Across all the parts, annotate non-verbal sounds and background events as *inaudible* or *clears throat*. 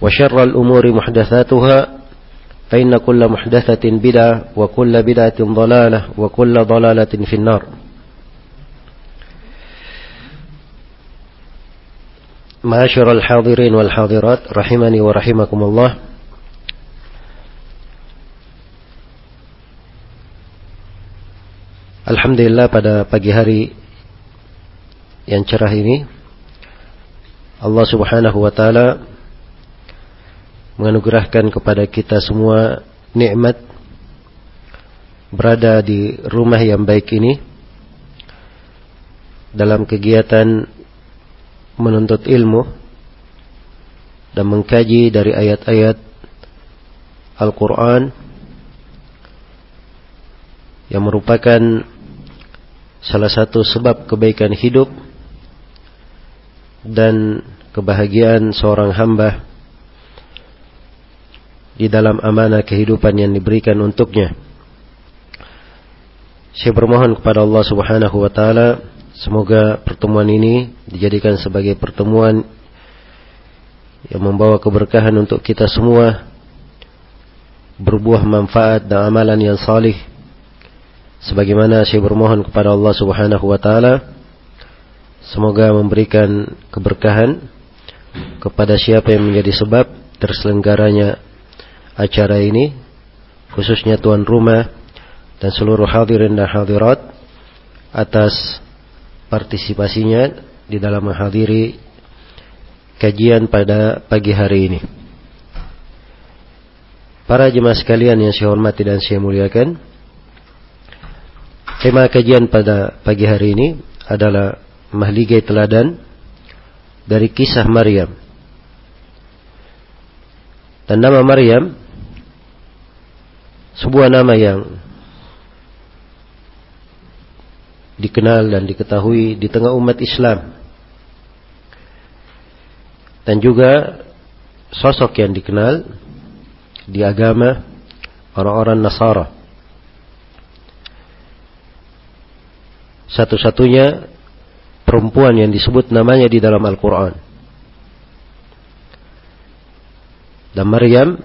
وشر الأمور محدثاتها فإن كل محدثة بدعة وكل بدعة ضلالة وكل ضلالة في النار. معاشر الحاضرين والحاضرات رحمني ورحمكم الله. Alhamdulillah pada pagi hari yang cerah ini Allah Subhanahu wa taala menganugerahkan kepada kita semua nikmat berada di rumah yang baik ini dalam kegiatan menuntut ilmu dan mengkaji dari ayat-ayat Al-Quran yang merupakan salah satu sebab kebaikan hidup dan kebahagiaan seorang hamba di dalam amanah kehidupan yang diberikan untuknya. Saya bermohon kepada Allah Subhanahu wa taala semoga pertemuan ini dijadikan sebagai pertemuan yang membawa keberkahan untuk kita semua berbuah manfaat dan amalan yang salih sebagaimana saya bermohon kepada Allah Subhanahu wa taala semoga memberikan keberkahan kepada siapa yang menjadi sebab terselenggaranya acara ini khususnya tuan rumah dan seluruh hadirin dan hadirat atas partisipasinya di dalam menghadiri kajian pada pagi hari ini. Para jemaah sekalian yang saya hormati dan saya muliakan, Tema kajian pada pagi hari ini adalah mahligai teladan dari kisah Maryam. Dan nama Maryam sebuah nama yang dikenal dan diketahui di tengah umat Islam. Dan juga sosok yang dikenal di agama orang-orang Nasara. satu-satunya perempuan yang disebut namanya di dalam Al-Quran. Dan Maryam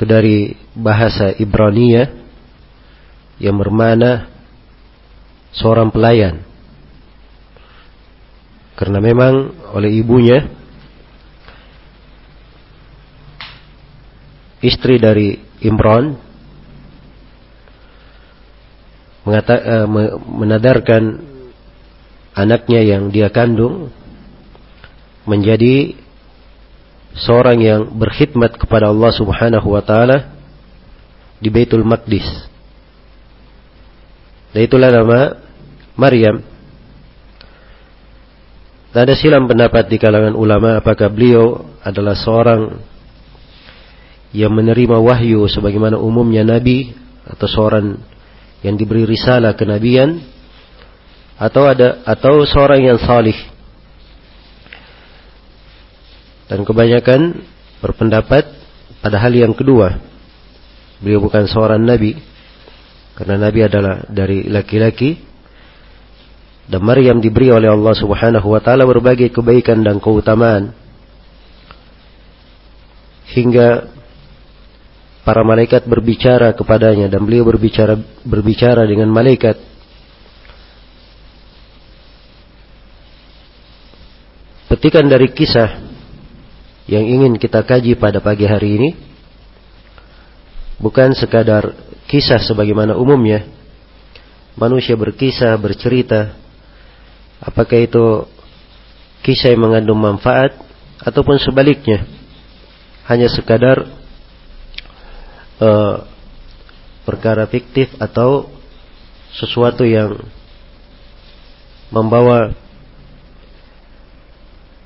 itu dari bahasa Ibrania yang bermana seorang pelayan. Karena memang oleh ibunya istri dari Imran mengata, uh, menadarkan anaknya yang dia kandung menjadi seorang yang berkhidmat kepada Allah Subhanahu wa taala di Baitul Maqdis. Dan itulah nama Maryam. Dan ada silam pendapat di kalangan ulama apakah beliau adalah seorang yang menerima wahyu sebagaimana umumnya nabi atau seorang yang diberi risalah kenabian atau ada atau seorang yang salih dan kebanyakan berpendapat pada hal yang kedua. Beliau bukan seorang nabi karena nabi adalah dari laki-laki. Dan Maryam diberi oleh Allah Subhanahu wa taala berbagai kebaikan dan keutamaan. Hingga para malaikat berbicara kepadanya dan beliau berbicara berbicara dengan malaikat. Petikan dari kisah yang ingin kita kaji pada pagi hari ini bukan sekadar kisah sebagaimana umumnya. Manusia berkisah, bercerita apakah itu kisah yang mengandung manfaat ataupun sebaliknya. Hanya sekadar uh, perkara fiktif atau sesuatu yang membawa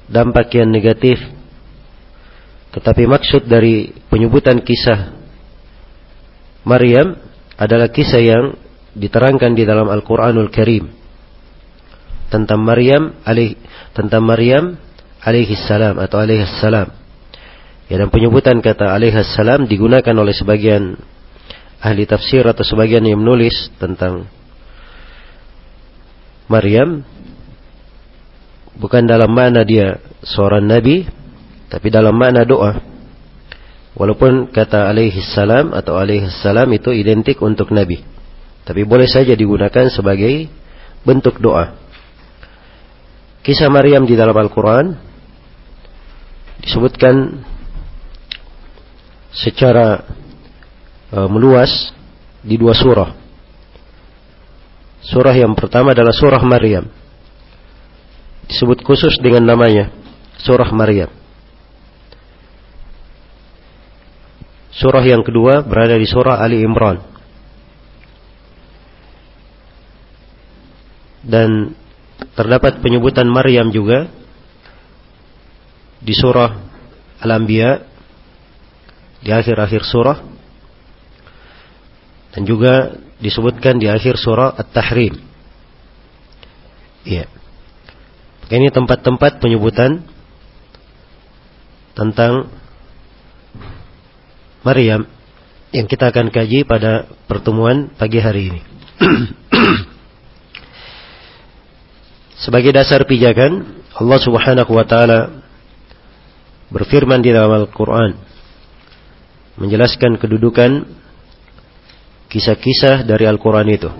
dampak yang negatif tetapi maksud dari penyebutan kisah Maryam adalah kisah yang diterangkan di dalam Al-Quranul Karim tentang Maryam alaih tentang Maryam alaihi salam atau alaihi salam. Ya, dan penyebutan kata alaihi salam digunakan oleh sebagian ahli tafsir atau sebagian yang menulis tentang Maryam bukan dalam makna dia seorang nabi tapi dalam makna doa. Walaupun kata alaihi salam atau alaihi salam itu identik untuk Nabi. Tapi boleh saja digunakan sebagai bentuk doa. Kisah Maryam di dalam Al-Quran disebutkan secara uh, meluas di dua surah. Surah yang pertama adalah surah Maryam. Disebut khusus dengan namanya, surah Maryam. Surah yang kedua berada di surah Ali Imran. Dan terdapat penyebutan Maryam juga di surah Al-Anbiya di akhir-akhir surah dan juga disebutkan di akhir surah At-Tahrim. Iya. Ini tempat-tempat penyebutan tentang Maryam yang kita akan kaji pada pertemuan pagi hari ini. *clears throat* Sebagai dasar pijakan, Allah Subhanahu wa taala berfirman di dalam Al-Qur'an menjelaskan kedudukan kisah-kisah dari Al-Qur'an itu.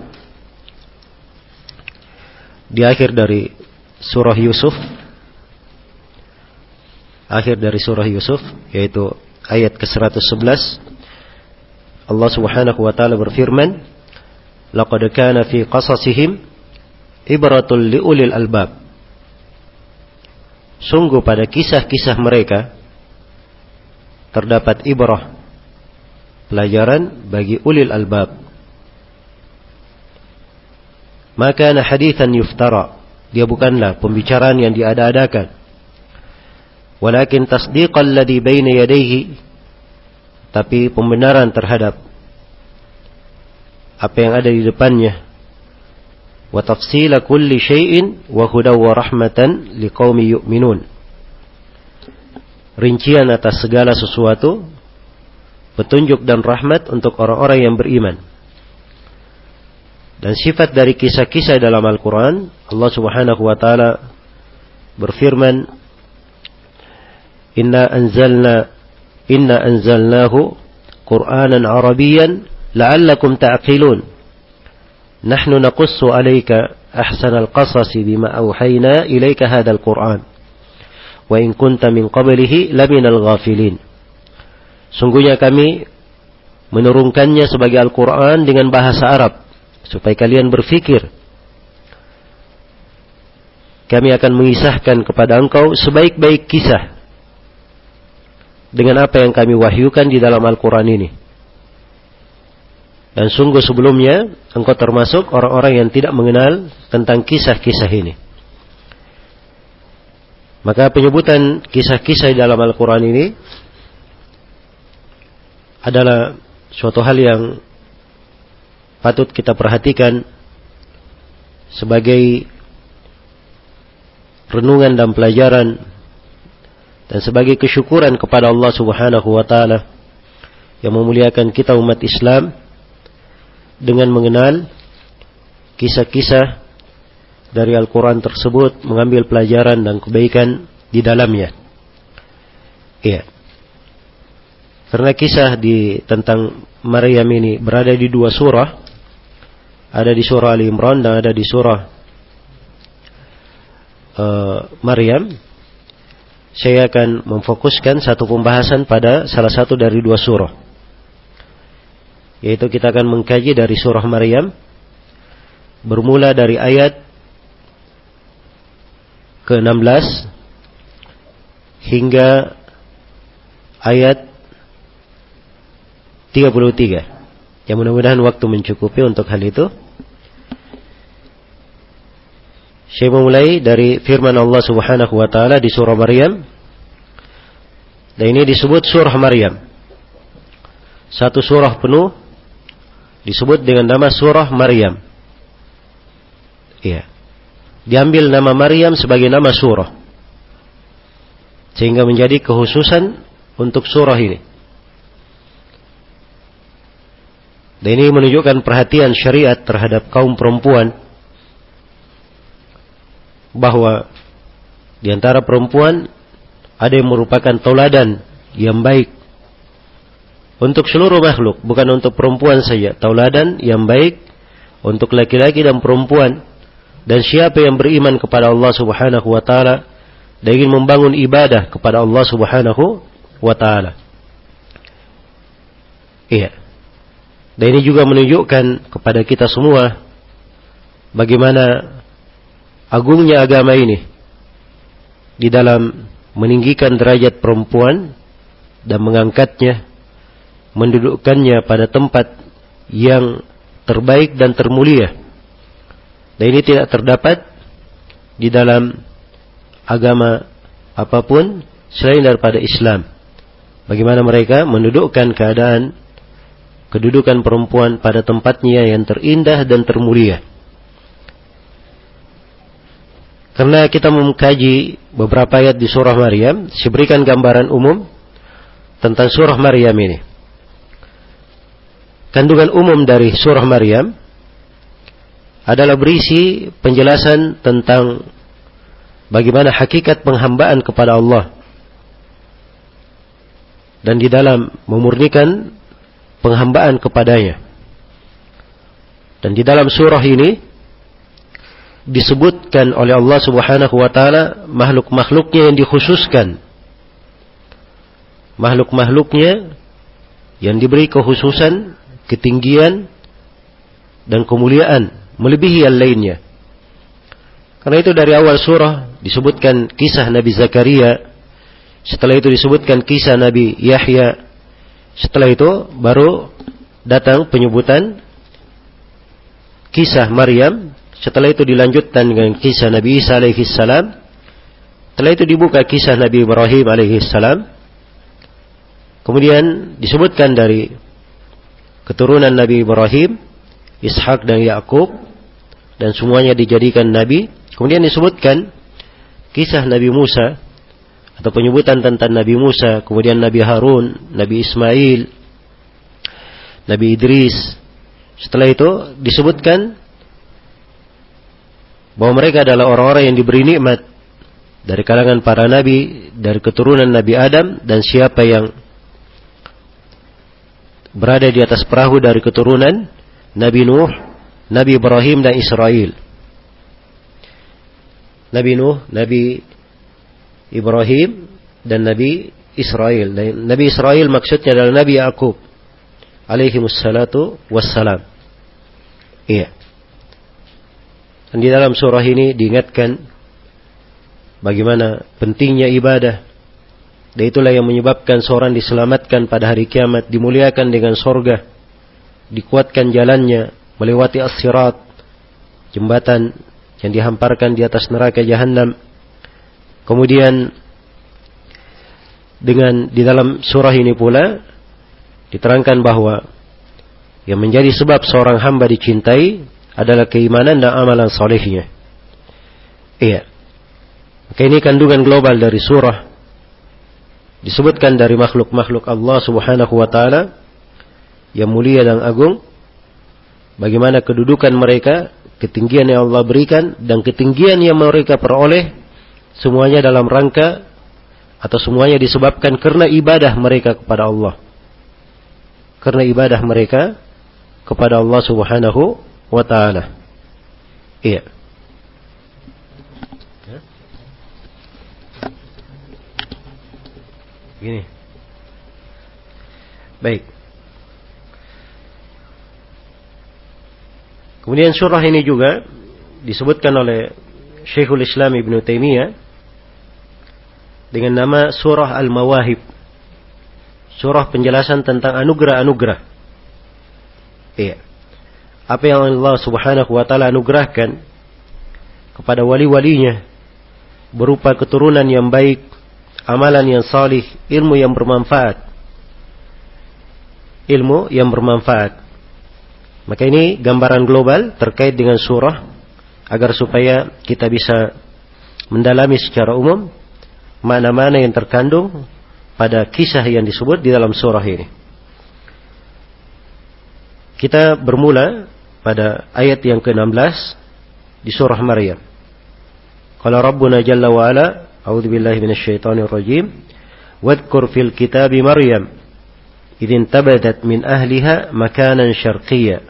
Di akhir dari surah Yusuf akhir dari surah Yusuf yaitu ayat ke-111 Allah Subhanahu wa taala berfirman laqad kana fi qasasihim ibratul liulil albab. Sungguh pada kisah-kisah mereka terdapat ibrah pelajaran bagi ulil albab. Maka hadithan yuftara dia bukanlah pembicaraan yang diada-adakan Walakin tasdiqal ladhi baina yadayhi. Tapi pembenaran terhadap apa yang ada di depannya. Wa tafsila kulli syai'in wa hudaw wa rahmatan liqaumi yu'minun. Rincian atas segala sesuatu petunjuk dan rahmat untuk orang-orang yang beriman. Dan sifat dari kisah-kisah dalam Al-Quran Allah subhanahu wa ta'ala berfirman Inna anzalna inna anzalnahu Qur'anan Arabiyan la'allakum ta'qilun. Nahnu naqussu 'alayka ahsanal qasasi bima awhayna ilayka hadzal Qur'an. Wa min qablihi laminal. Sungguhnya kami menurunkannya sebagai Al-Quran dengan bahasa Arab supaya kalian berfikir kami akan mengisahkan kepada engkau sebaik-baik kisah dengan apa yang kami wahyukan di dalam Al-Quran ini. Dan sungguh sebelumnya, engkau termasuk orang-orang yang tidak mengenal tentang kisah-kisah ini. Maka penyebutan kisah-kisah di dalam Al-Quran ini adalah suatu hal yang patut kita perhatikan sebagai renungan dan pelajaran dan sebagai kesyukuran kepada Allah Subhanahu wa taala yang memuliakan kita umat Islam dengan mengenal kisah-kisah dari Al-Quran tersebut, mengambil pelajaran dan kebaikan di dalamnya. Iya. Karena kisah di tentang Maryam ini berada di dua surah, ada di surah Ali Imran dan ada di surah uh, Maryam. Saya akan memfokuskan satu pembahasan pada salah satu dari dua surah. Yaitu kita akan mengkaji dari surah Maryam bermula dari ayat ke-16 hingga ayat 33. Yang mudah-mudahan waktu mencukupi untuk hal itu. Saya memulai dari firman Allah Subhanahu wa taala di surah Maryam. Dan ini disebut surah Maryam. Satu surah penuh disebut dengan nama surah Maryam. Iya. Diambil nama Maryam sebagai nama surah. Sehingga menjadi khususan untuk surah ini. Dan ini menunjukkan perhatian syariat terhadap kaum perempuan bahwa di antara perempuan ada yang merupakan tauladan yang baik untuk seluruh makhluk, bukan untuk perempuan saja. Tauladan yang baik untuk laki-laki dan perempuan. Dan siapa yang beriman kepada Allah Subhanahu wa taala dan ingin membangun ibadah kepada Allah Subhanahu wa taala. Iya. Dan ini juga menunjukkan kepada kita semua bagaimana agungnya agama ini di dalam meninggikan derajat perempuan dan mengangkatnya mendudukkannya pada tempat yang terbaik dan termulia. Dan ini tidak terdapat di dalam agama apa pun selain daripada Islam. Bagaimana mereka mendudukkan keadaan kedudukan perempuan pada tempatnya yang terindah dan termulia. Karena kita mengkaji beberapa ayat di surah Maryam, saya berikan gambaran umum tentang surah Maryam ini. Kandungan umum dari surah Maryam adalah berisi penjelasan tentang bagaimana hakikat penghambaan kepada Allah dan di dalam memurnikan penghambaan kepadanya. Dan di dalam surah ini disebutkan oleh Allah Subhanahu wa taala makhluk-makhluknya yang dikhususkan. Makhluk-makhluknya yang diberi kekhususan ketinggian dan kemuliaan melebihi yang lainnya. Karena itu dari awal surah disebutkan kisah Nabi Zakaria, setelah itu disebutkan kisah Nabi Yahya, setelah itu baru datang penyebutan kisah Maryam, setelah itu dilanjutkan dengan kisah Nabi Isa alaihi salam, setelah itu dibuka kisah Nabi Ibrahim alaihi salam, kemudian disebutkan dari keturunan Nabi Ibrahim, Ishak dan Yakub dan semuanya dijadikan nabi. Kemudian disebutkan kisah Nabi Musa atau penyebutan tentang Nabi Musa, kemudian Nabi Harun, Nabi Ismail, Nabi Idris. Setelah itu disebutkan bahwa mereka adalah orang-orang yang diberi nikmat dari kalangan para nabi, dari keturunan Nabi Adam dan siapa yang berada di atas perahu dari keturunan Nabi Nuh, Nabi Ibrahim dan Israel. Nabi Nuh, Nabi Ibrahim dan Nabi Israel. Nabi Israel maksudnya adalah Nabi Yakub alaihi wassalatu wassalam. Iya. Dan di dalam surah ini diingatkan bagaimana pentingnya ibadah dan itulah yang menyebabkan seorang diselamatkan pada hari kiamat, dimuliakan dengan sorga, dikuatkan jalannya, melewati as-sirat, jembatan yang dihamparkan di atas neraka jahanam. Kemudian dengan di dalam surah ini pula diterangkan bahwa yang menjadi sebab seorang hamba dicintai adalah keimanan dan amalan solehnya. Iya. Maka ini kandungan global dari surah disebutkan dari makhluk-makhluk Allah Subhanahu wa taala yang mulia dan agung bagaimana kedudukan mereka, ketinggian yang Allah berikan dan ketinggian yang mereka peroleh semuanya dalam rangka atau semuanya disebabkan karena ibadah mereka kepada Allah. Karena ibadah mereka kepada Allah Subhanahu wa taala. Iya. Gini. Baik. Kemudian surah ini juga disebutkan oleh Syekhul Islam Ibn Taimiyah dengan nama surah Al-Mawahib. Surah penjelasan tentang anugerah-anugerah. Iya. Apa yang Allah Subhanahu wa taala anugerahkan kepada wali-walinya berupa keturunan yang baik, amalan yang salih, ilmu yang bermanfaat. Ilmu yang bermanfaat. Maka ini gambaran global terkait dengan surah agar supaya kita bisa mendalami secara umum mana-mana yang terkandung pada kisah yang disebut di dalam surah ini. Kita bermula pada ayat yang ke-16 di surah Maryam. Qala Rabbuna Jalla wa Ala, A'udzu billahi minasyaitonir rajim. Wadhkur fil kitabi Maryam idzin tabadat min ahliha makanan syarqiyya.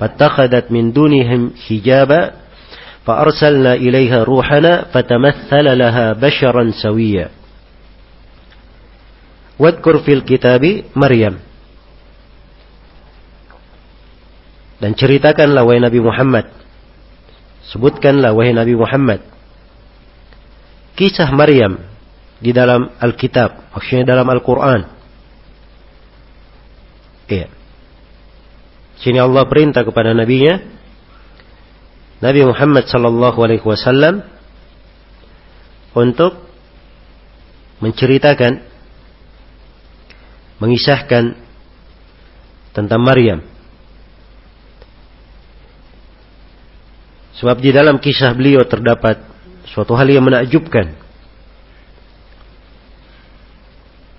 Fattakhadhat min dunihim hijaba فأرسلنا إليها روحنا فتمثل لها بشرا سويا واذكر في الكتاب مريم dan ceritakanlah wahai Nabi Muhammad sebutkanlah wahai Nabi Muhammad kisah Maryam di dalam Alkitab, maksudnya dalam Al-Quran. Iya. Sini Allah perintah kepada nabinya Nabi Muhammad sallallahu alaihi wasallam untuk menceritakan mengisahkan tentang Maryam. Sebab di dalam kisah beliau terdapat Suatu hal yang menakjubkan.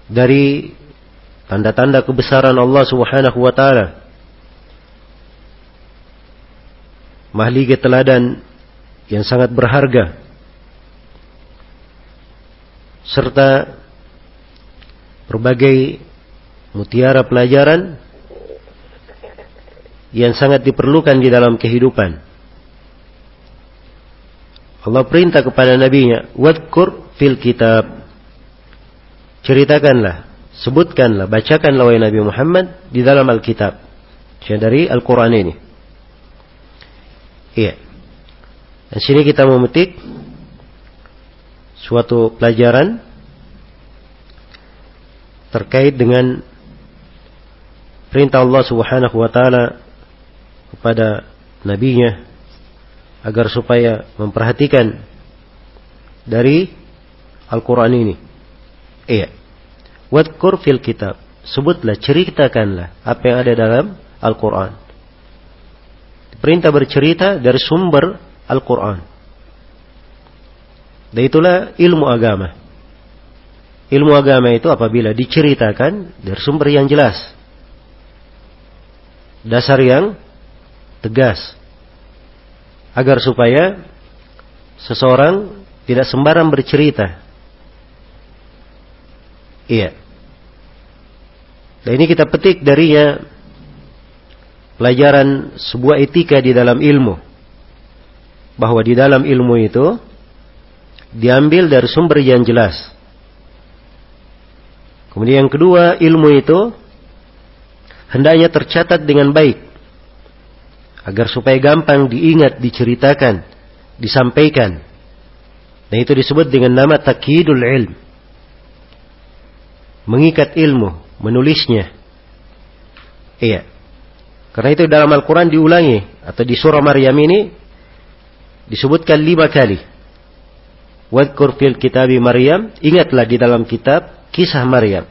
Dari tanda-tanda kebesaran Allah Subhanahu wa taala. Mahliga teladan yang sangat berharga. Serta berbagai mutiara pelajaran yang sangat diperlukan di dalam kehidupan. Allah perintah kepada nabinya, "Wadkur fil kitab." Ceritakanlah, sebutkanlah, bacakanlah wahai Nabi Muhammad di dalam Alkitab. Dari Al-Quran ini. Iya. Dan sini kita memetik suatu pelajaran terkait dengan perintah Allah Subhanahu wa taala kepada nabinya agar supaya memperhatikan dari Al-Quran ini. Iya. Wadkur fil kitab. Sebutlah, ceritakanlah apa yang ada dalam Al-Quran. Perintah bercerita dari sumber Al-Quran. Dan itulah ilmu agama. Ilmu agama itu apabila diceritakan dari sumber yang jelas. Dasar yang tegas agar supaya seseorang tidak sembarang bercerita. Iya. Dan ini kita petik darinya pelajaran sebuah etika di dalam ilmu. Bahwa di dalam ilmu itu diambil dari sumber yang jelas. Kemudian yang kedua, ilmu itu hendaknya tercatat dengan baik agar supaya gampang diingat, diceritakan, disampaikan. Dan itu disebut dengan nama takidul ilm. Mengikat ilmu, menulisnya. Iya. Karena itu dalam Al-Quran diulangi. Atau di surah Maryam ini disebutkan lima kali. Wadkur fil kitabi Maryam. Ingatlah di dalam kitab kisah Maryam.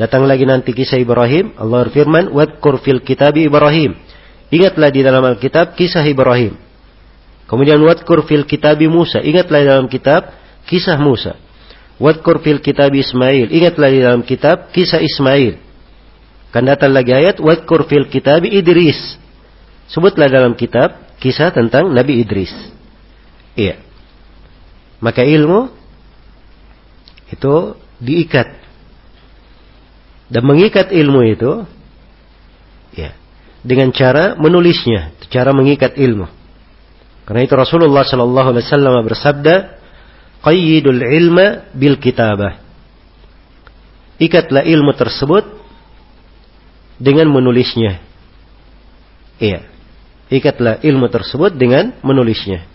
Datang lagi nanti kisah Ibrahim. Allah berfirman. Wadkur fil kitabi Ibrahim. Ingatlah di dalam Alkitab kisah Ibrahim. Kemudian wadkur fil kitabi Musa. Ingatlah di dalam kitab kisah Musa. Wadkur fil kitab Ismail. Ingatlah di dalam kitab kisah Ismail. Kan datang lagi ayat wadkur fil kitab Idris. Sebutlah dalam kitab kisah tentang Nabi Idris. Iya. Maka ilmu itu diikat. Dan mengikat ilmu itu dengan cara menulisnya, cara mengikat ilmu. Karena itu Rasulullah sallallahu alaihi wasallam bersabda, "Qayyidul ilma bil kitabah." Ikatlah ilmu tersebut dengan menulisnya. Iya. Ikatlah ilmu tersebut dengan menulisnya.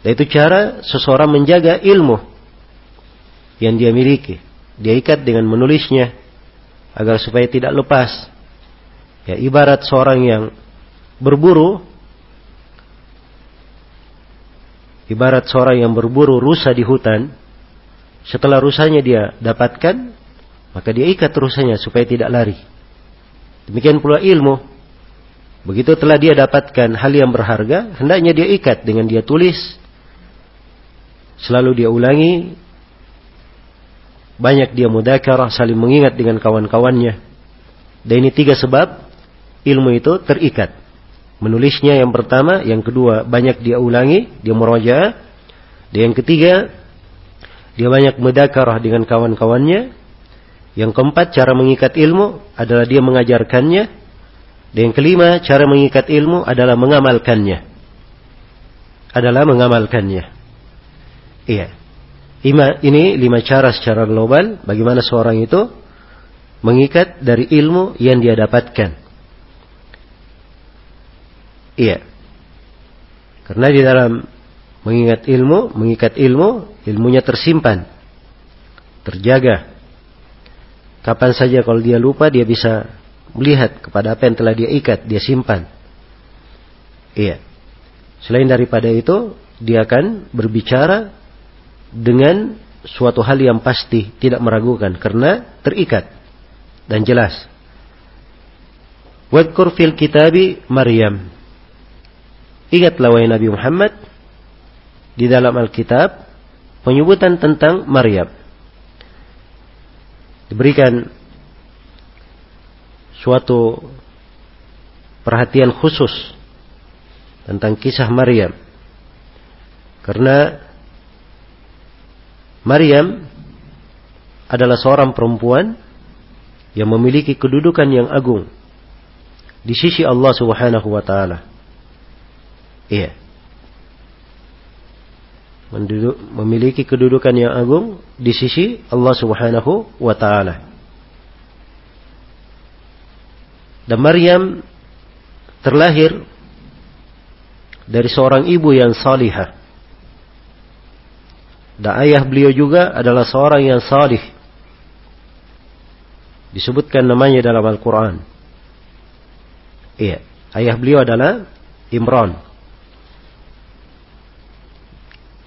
Dan itu cara seseorang menjaga ilmu yang dia miliki. Dia ikat dengan menulisnya agar supaya tidak lepas. Ya, ibarat seorang yang berburu ibarat seorang yang berburu rusa di hutan, setelah rusanya dia dapatkan, maka dia ikat rusanya supaya tidak lari. Demikian pula ilmu. Begitu telah dia dapatkan hal yang berharga, hendaknya dia ikat dengan dia tulis. Selalu dia ulangi. Banyak dia mudakarah, saling mengingat dengan kawan-kawannya. Dan ini tiga sebab ilmu itu terikat. Menulisnya yang pertama, yang kedua banyak dia ulangi, dia meroja. Dan yang ketiga, dia banyak mudakarah dengan kawan-kawannya. Yang keempat, cara mengikat ilmu adalah dia mengajarkannya. Dan yang kelima, cara mengikat ilmu adalah mengamalkannya. Adalah mengamalkannya. Iya. Lima, ini lima cara secara global bagaimana seorang itu mengikat dari ilmu yang dia dapatkan. Iya. Karena di dalam mengingat ilmu, mengikat ilmu, ilmunya tersimpan, terjaga. Kapan saja kalau dia lupa dia bisa melihat kepada apa yang telah dia ikat, dia simpan. Iya. Selain daripada itu, dia akan berbicara dengan suatu hal yang pasti, tidak meragukan karena terikat dan jelas. Wadkur fil kitabi Maryam. Ingatlah wahai Nabi Muhammad di dalam Alkitab penyebutan tentang Maryam diberikan suatu perhatian khusus tentang kisah Maryam. Karena Maryam adalah seorang perempuan yang memiliki kedudukan yang agung di sisi Allah Subhanahu wa taala. Iya memiliki kedudukan yang agung di sisi Allah Subhanahu wa taala. Dan Maryam terlahir dari seorang ibu yang salihah. Dan ayah beliau juga adalah seorang yang salih. Disebutkan namanya dalam Al-Quran. Iya, ayah beliau adalah Imran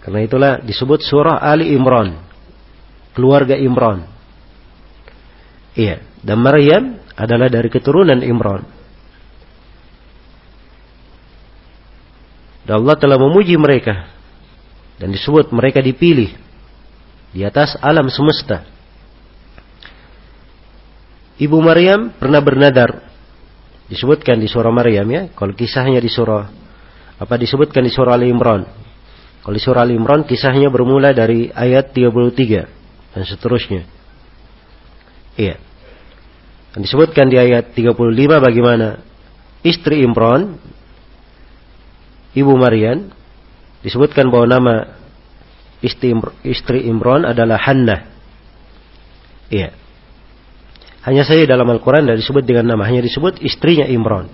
Karena itulah disebut surah Ali Imran. Keluarga Imran. Iya. Dan Maryam adalah dari keturunan Imran. Dan Allah telah memuji mereka. Dan disebut mereka dipilih. Di atas alam semesta. Ibu Maryam pernah bernadar. Disebutkan di surah Maryam ya. Kalau kisahnya di surah. Apa disebutkan di surah Ali Imran kalau surah Al-Imran kisahnya bermula dari ayat 33 dan seterusnya. Iya. Dan disebutkan di ayat 35 bagaimana istri Imran, ibu Maryam, disebutkan bahwa nama istri, istri Imran adalah Hannah. Iya. Hanya saja dalam Al-Quran tidak disebut dengan nama, hanya disebut istrinya Imran.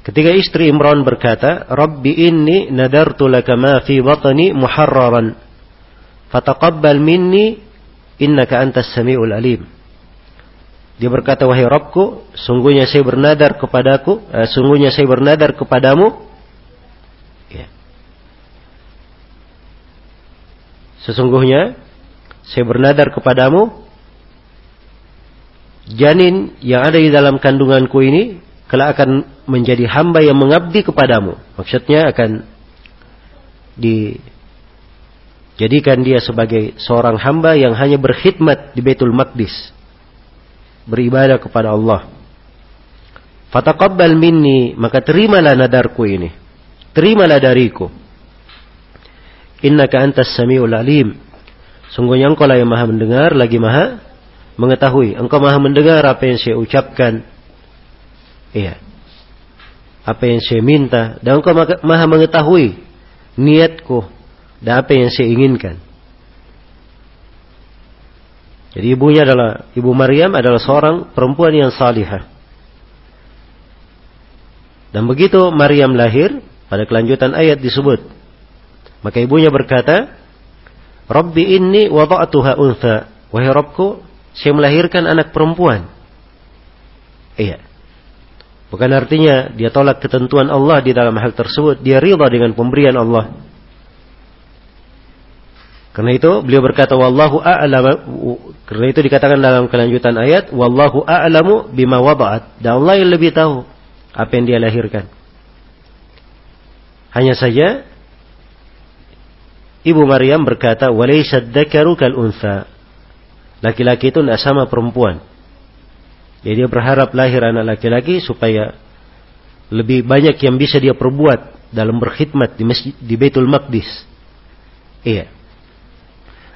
Ketika istri Imran berkata, Rabbi inni nadartu laka ma fi batni muharraran. Fataqabbal minni innaka antas sami'ul alim. Dia berkata, wahai Rabbku, sungguhnya saya bernadar kepadaku, uh, sungguhnya saya bernadar kepadamu. Ya. Sesungguhnya saya bernadar kepadamu, janin yang ada di dalam kandunganku ini kelak akan menjadi hamba yang mengabdi kepadamu. Maksudnya akan Jadikan dia sebagai seorang hamba yang hanya berkhidmat di Baitul Maqdis. Beribadah kepada Allah. Fataqabbal minni, maka terimalah nadarku ini. Terimalah dariku. Innaka antas samiul alim. Sungguhnya engkau lah yang maha mendengar, lagi maha mengetahui. Engkau maha mendengar apa yang saya ucapkan. Iya. Apa yang saya minta. Dan engkau maha mengetahui niatku dan apa yang saya inginkan. Jadi ibunya adalah ibu Maryam adalah seorang perempuan yang salihah. Dan begitu Maryam lahir, pada kelanjutan ayat disebut. Maka ibunya berkata, Rabbi inni wada'atuha untha. Wahai Rabbku, saya melahirkan anak perempuan. Iya. Bukan artinya dia tolak ketentuan Allah di dalam hal tersebut. Dia riba dengan pemberian Allah. Karena itu beliau berkata wallahu a'lam karena itu dikatakan dalam kelanjutan ayat wallahu a'lamu bima wada'at dan Allah yang lebih tahu apa yang dia lahirkan. Hanya saja Ibu Maryam berkata walaysa dzakaru kal untha. Laki-laki itu tidak sama perempuan. Jadi dia berharap lahir anak laki-laki supaya lebih banyak yang bisa dia perbuat dalam berkhidmat di masjid di Baitul Maqdis. Iya.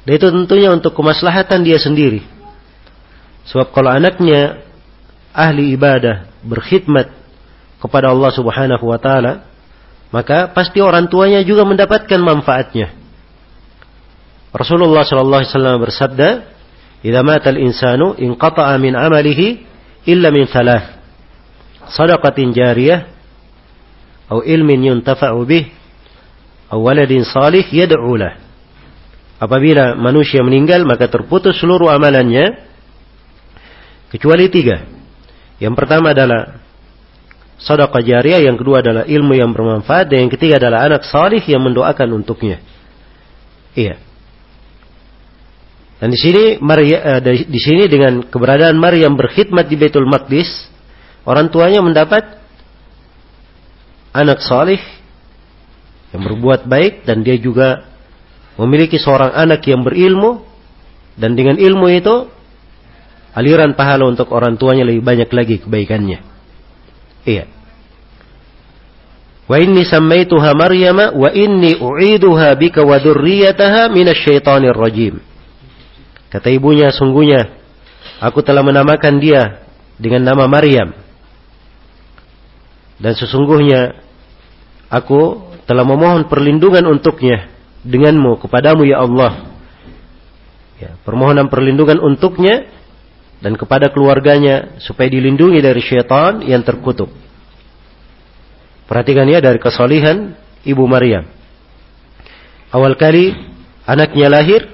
Dan itu tentunya untuk kemaslahatan dia sendiri. Sebab kalau anaknya ahli ibadah, berkhidmat kepada Allah Subhanahu wa taala, maka pasti orang tuanya juga mendapatkan manfaatnya. Rasulullah sallallahu alaihi wasallam bersabda, "Idza mata al-insanu inqata'a min 'amalihi illa min thalath. Sadaqatin jariyah atau ilmin yuntafa'u bih atau waladin salih yad'u lahu." Apabila manusia meninggal maka terputus seluruh amalannya kecuali tiga. Yang pertama adalah sedekah jariah, yang kedua adalah ilmu yang bermanfaat, dan yang ketiga adalah anak salih yang mendoakan untuknya. Iya. Dan di sini Maria, eh, di sini dengan keberadaan Maryam berkhidmat di Baitul Maqdis, orang tuanya mendapat anak salih yang berbuat baik dan dia juga memiliki seorang anak yang berilmu dan dengan ilmu itu aliran pahala untuk orang tuanya lebih banyak lagi kebaikannya. Iya. Wa inni sammaituha Maryam wa inni u'iduha bika wa dzurriyyataha minasyaitonir rajim. Kata ibunya, sungguhnya aku telah menamakan dia dengan nama Maryam. Dan sesungguhnya aku telah memohon perlindungan untuknya denganmu kepadamu ya Allah. Ya, permohonan perlindungan untuknya dan kepada keluarganya supaya dilindungi dari syaitan yang terkutuk. Perhatikan ya dari kesalihan ibu Maryam. Awal kali anaknya lahir,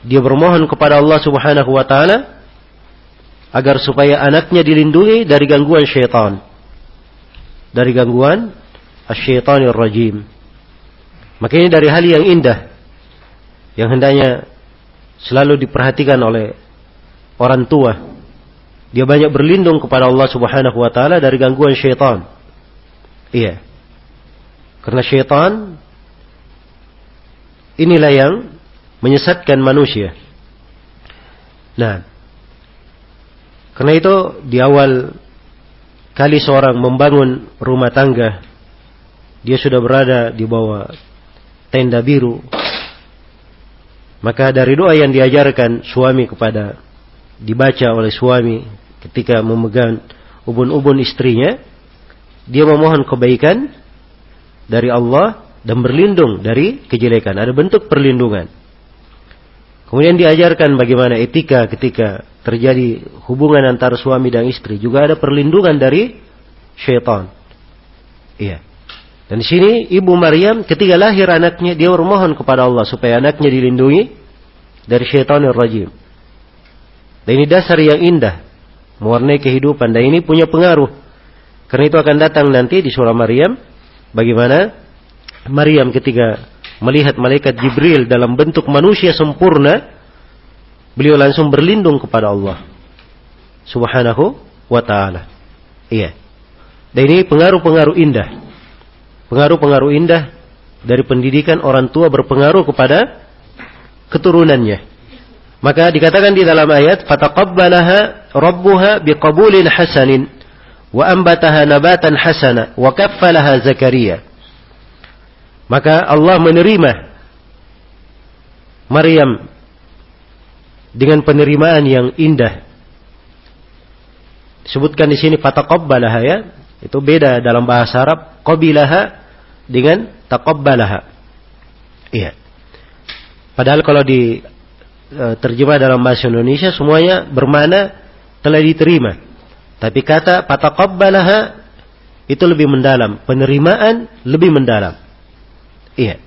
dia bermohon kepada Allah Subhanahu wa taala agar supaya anaknya dilindungi dari gangguan syaitan. Dari gangguan syaitanir rajim. Maka ini dari hal yang indah yang hendaknya selalu diperhatikan oleh orang tua. Dia banyak berlindung kepada Allah Subhanahu wa taala dari gangguan syaitan. Iya. Karena syaitan inilah yang menyesatkan manusia. Nah, karena itu di awal kali seorang membangun rumah tangga, dia sudah berada di bawah tenda biru. Maka dari doa yang diajarkan suami kepada dibaca oleh suami ketika memegang ubun-ubun istrinya, dia memohon kebaikan dari Allah dan berlindung dari kejelekan. Ada bentuk perlindungan. Kemudian diajarkan bagaimana etika ketika terjadi hubungan antara suami dan istri. Juga ada perlindungan dari syaitan. Iya. Dan di sini ibu Maryam ketika lahir anaknya dia bermohon kepada Allah supaya anaknya dilindungi dari syaitanir rajim. Dan ini dasar yang indah mewarnai kehidupan dan ini punya pengaruh. Karena itu akan datang nanti di surah Maryam bagaimana Maryam ketika melihat malaikat Jibril dalam bentuk manusia sempurna beliau langsung berlindung kepada Allah Subhanahu wa taala. Iya. Dan ini pengaruh-pengaruh indah pengaruh-pengaruh indah dari pendidikan orang tua berpengaruh kepada keturunannya. Maka dikatakan di dalam ayat, "Fataqabbalaha rabbuha biqabulin hasanin wa ambataha nabatan hasana wa kaffalaha Zakaria." Maka Allah menerima Maryam dengan penerimaan yang indah. Disebutkan di sini fataqabbalaha ya. Itu beda dalam bahasa Arab. Qabilaha dengan taqabbalaha. Iya. Padahal kalau di e, terjemah dalam bahasa Indonesia semuanya bermana telah diterima. Tapi kata fataqabbalaha itu lebih mendalam. Penerimaan lebih mendalam. Iya.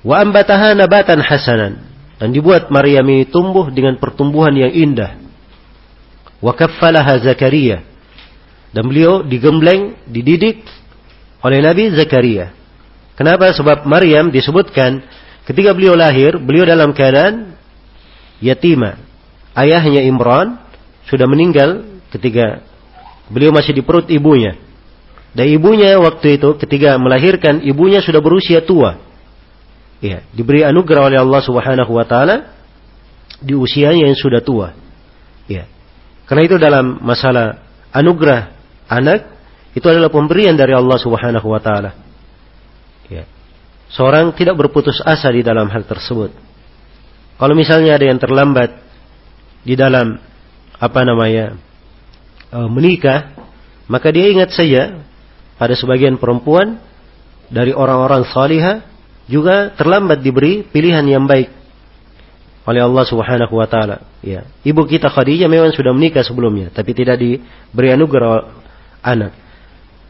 Wa ambataha nabatan hasanan. Dan dibuat Maryam ini tumbuh dengan pertumbuhan yang indah. Wa kaffalaha Zakaria. Dan beliau digembleng, dididik oleh Nabi Zakaria. Kenapa? Sebab Maryam disebutkan ketika beliau lahir, beliau dalam keadaan yatima. Ayahnya Imran sudah meninggal ketika beliau masih di perut ibunya. Dan ibunya waktu itu ketika melahirkan, ibunya sudah berusia tua. Ya, diberi anugerah oleh Allah Subhanahu wa taala di usianya yang sudah tua. Ya. Karena itu dalam masalah anugerah anak itu adalah pemberian dari Allah Subhanahu wa taala. Ya. Seorang tidak berputus asa di dalam hal tersebut. Kalau misalnya ada yang terlambat di dalam apa namanya e, menikah, maka dia ingat saja pada sebagian perempuan dari orang-orang salihah juga terlambat diberi pilihan yang baik oleh Allah Subhanahu wa taala. Ya. Ibu kita Khadijah memang sudah menikah sebelumnya, tapi tidak diberi anugerah anak.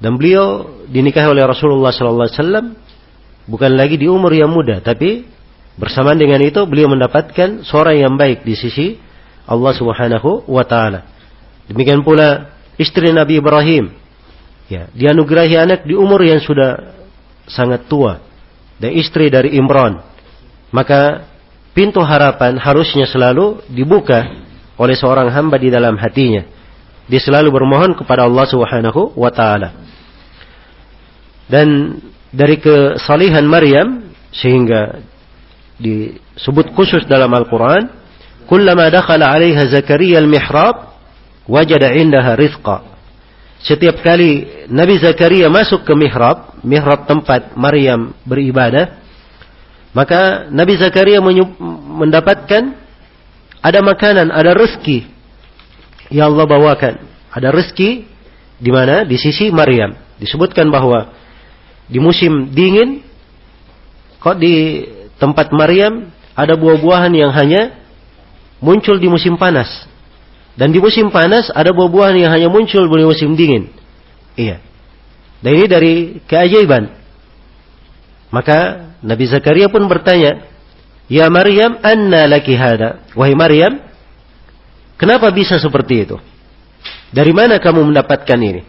Dan beliau dinikahi oleh Rasulullah sallallahu alaihi wasallam bukan lagi di umur yang muda, tapi bersamaan dengan itu beliau mendapatkan seorang yang baik di sisi Allah Subhanahu wa taala. Demikian pula istri Nabi Ibrahim. Ya, dianugerahi anak di umur yang sudah sangat tua dan istri dari Imran. Maka pintu harapan harusnya selalu dibuka oleh seorang hamba di dalam hatinya. Dia selalu bermohon kepada Allah Subhanahu wa taala. Dan dari kesalihan Maryam sehingga disebut khusus dalam Al-Qur'an, "Kullama dakhala 'alaiha Zakaria al-mihrab, wajada 'indaha rizqa." Setiap kali Nabi Zakaria masuk ke mihrab, mihrab tempat Maryam beribadah, maka Nabi Zakaria mendapatkan ada makanan, ada rezeki yang Allah bawakan. Ada rezeki di mana? Di sisi Maryam. Disebutkan bahwa di musim dingin kok di tempat Maryam ada buah-buahan yang hanya muncul di musim panas. Dan di musim panas ada buah-buahan yang hanya muncul di musim dingin. Iya. Dan ini dari keajaiban. Maka Nabi Zakaria pun bertanya, Ya Maryam, anna laki hada? Wahai Maryam, kenapa bisa seperti itu? Dari mana kamu mendapatkan ini?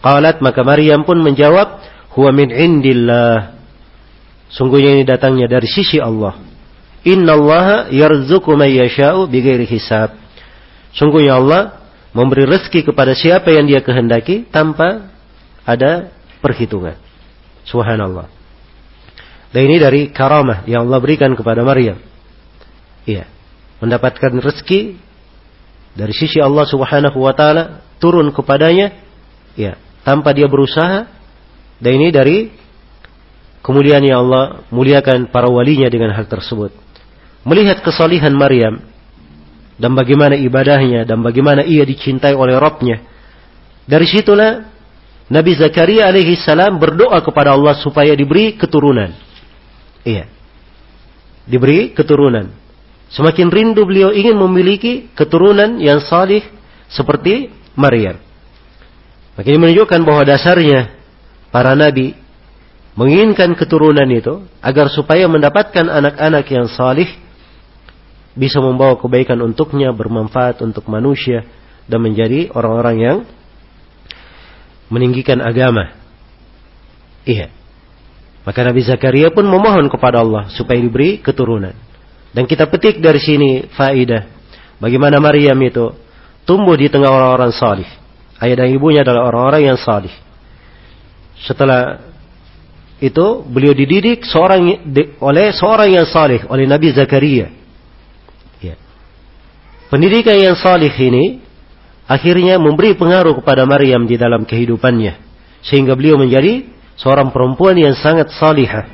Qalat maka Maryam pun menjawab, Huwa min indillah. Sungguhnya ini datangnya dari sisi Allah. Inna Allah yarzuku man yasha'u hisab. Sungguhnya Allah memberi rezeki kepada siapa yang dia kehendaki tanpa ada perhitungan. Subhanallah. Dan ini dari karamah yang Allah berikan kepada Maryam. Iya. Mendapatkan rezeki dari sisi Allah Subhanahu wa taala turun kepadanya ya, tanpa dia berusaha. Dan ini dari kemuliaan yang Allah muliakan para walinya dengan hal tersebut. Melihat kesalihan Maryam dan bagaimana ibadahnya dan bagaimana ia dicintai oleh Rabbnya. Dari situlah Nabi Zakaria alaihi salam berdoa kepada Allah supaya diberi keturunan. Iya. Diberi keturunan. Semakin rindu beliau ingin memiliki keturunan yang salih seperti Maryam. Makin menunjukkan bahwa dasarnya para nabi menginginkan keturunan itu agar supaya mendapatkan anak-anak yang salih bisa membawa kebaikan untuknya, bermanfaat untuk manusia dan menjadi orang-orang yang meninggikan agama. Iya. Maka Nabi Zakaria pun memohon kepada Allah supaya diberi keturunan. Dan kita petik dari sini faidah bagaimana Maryam itu tumbuh di tengah orang-orang salih. Ayah dan ibunya adalah orang-orang yang salih. Setelah itu beliau dididik seorang oleh seorang yang saleh oleh Nabi Zakaria. Pendidikan yang saleh ini akhirnya memberi pengaruh kepada Maryam di dalam kehidupannya sehingga beliau menjadi seorang perempuan yang sangat salihah.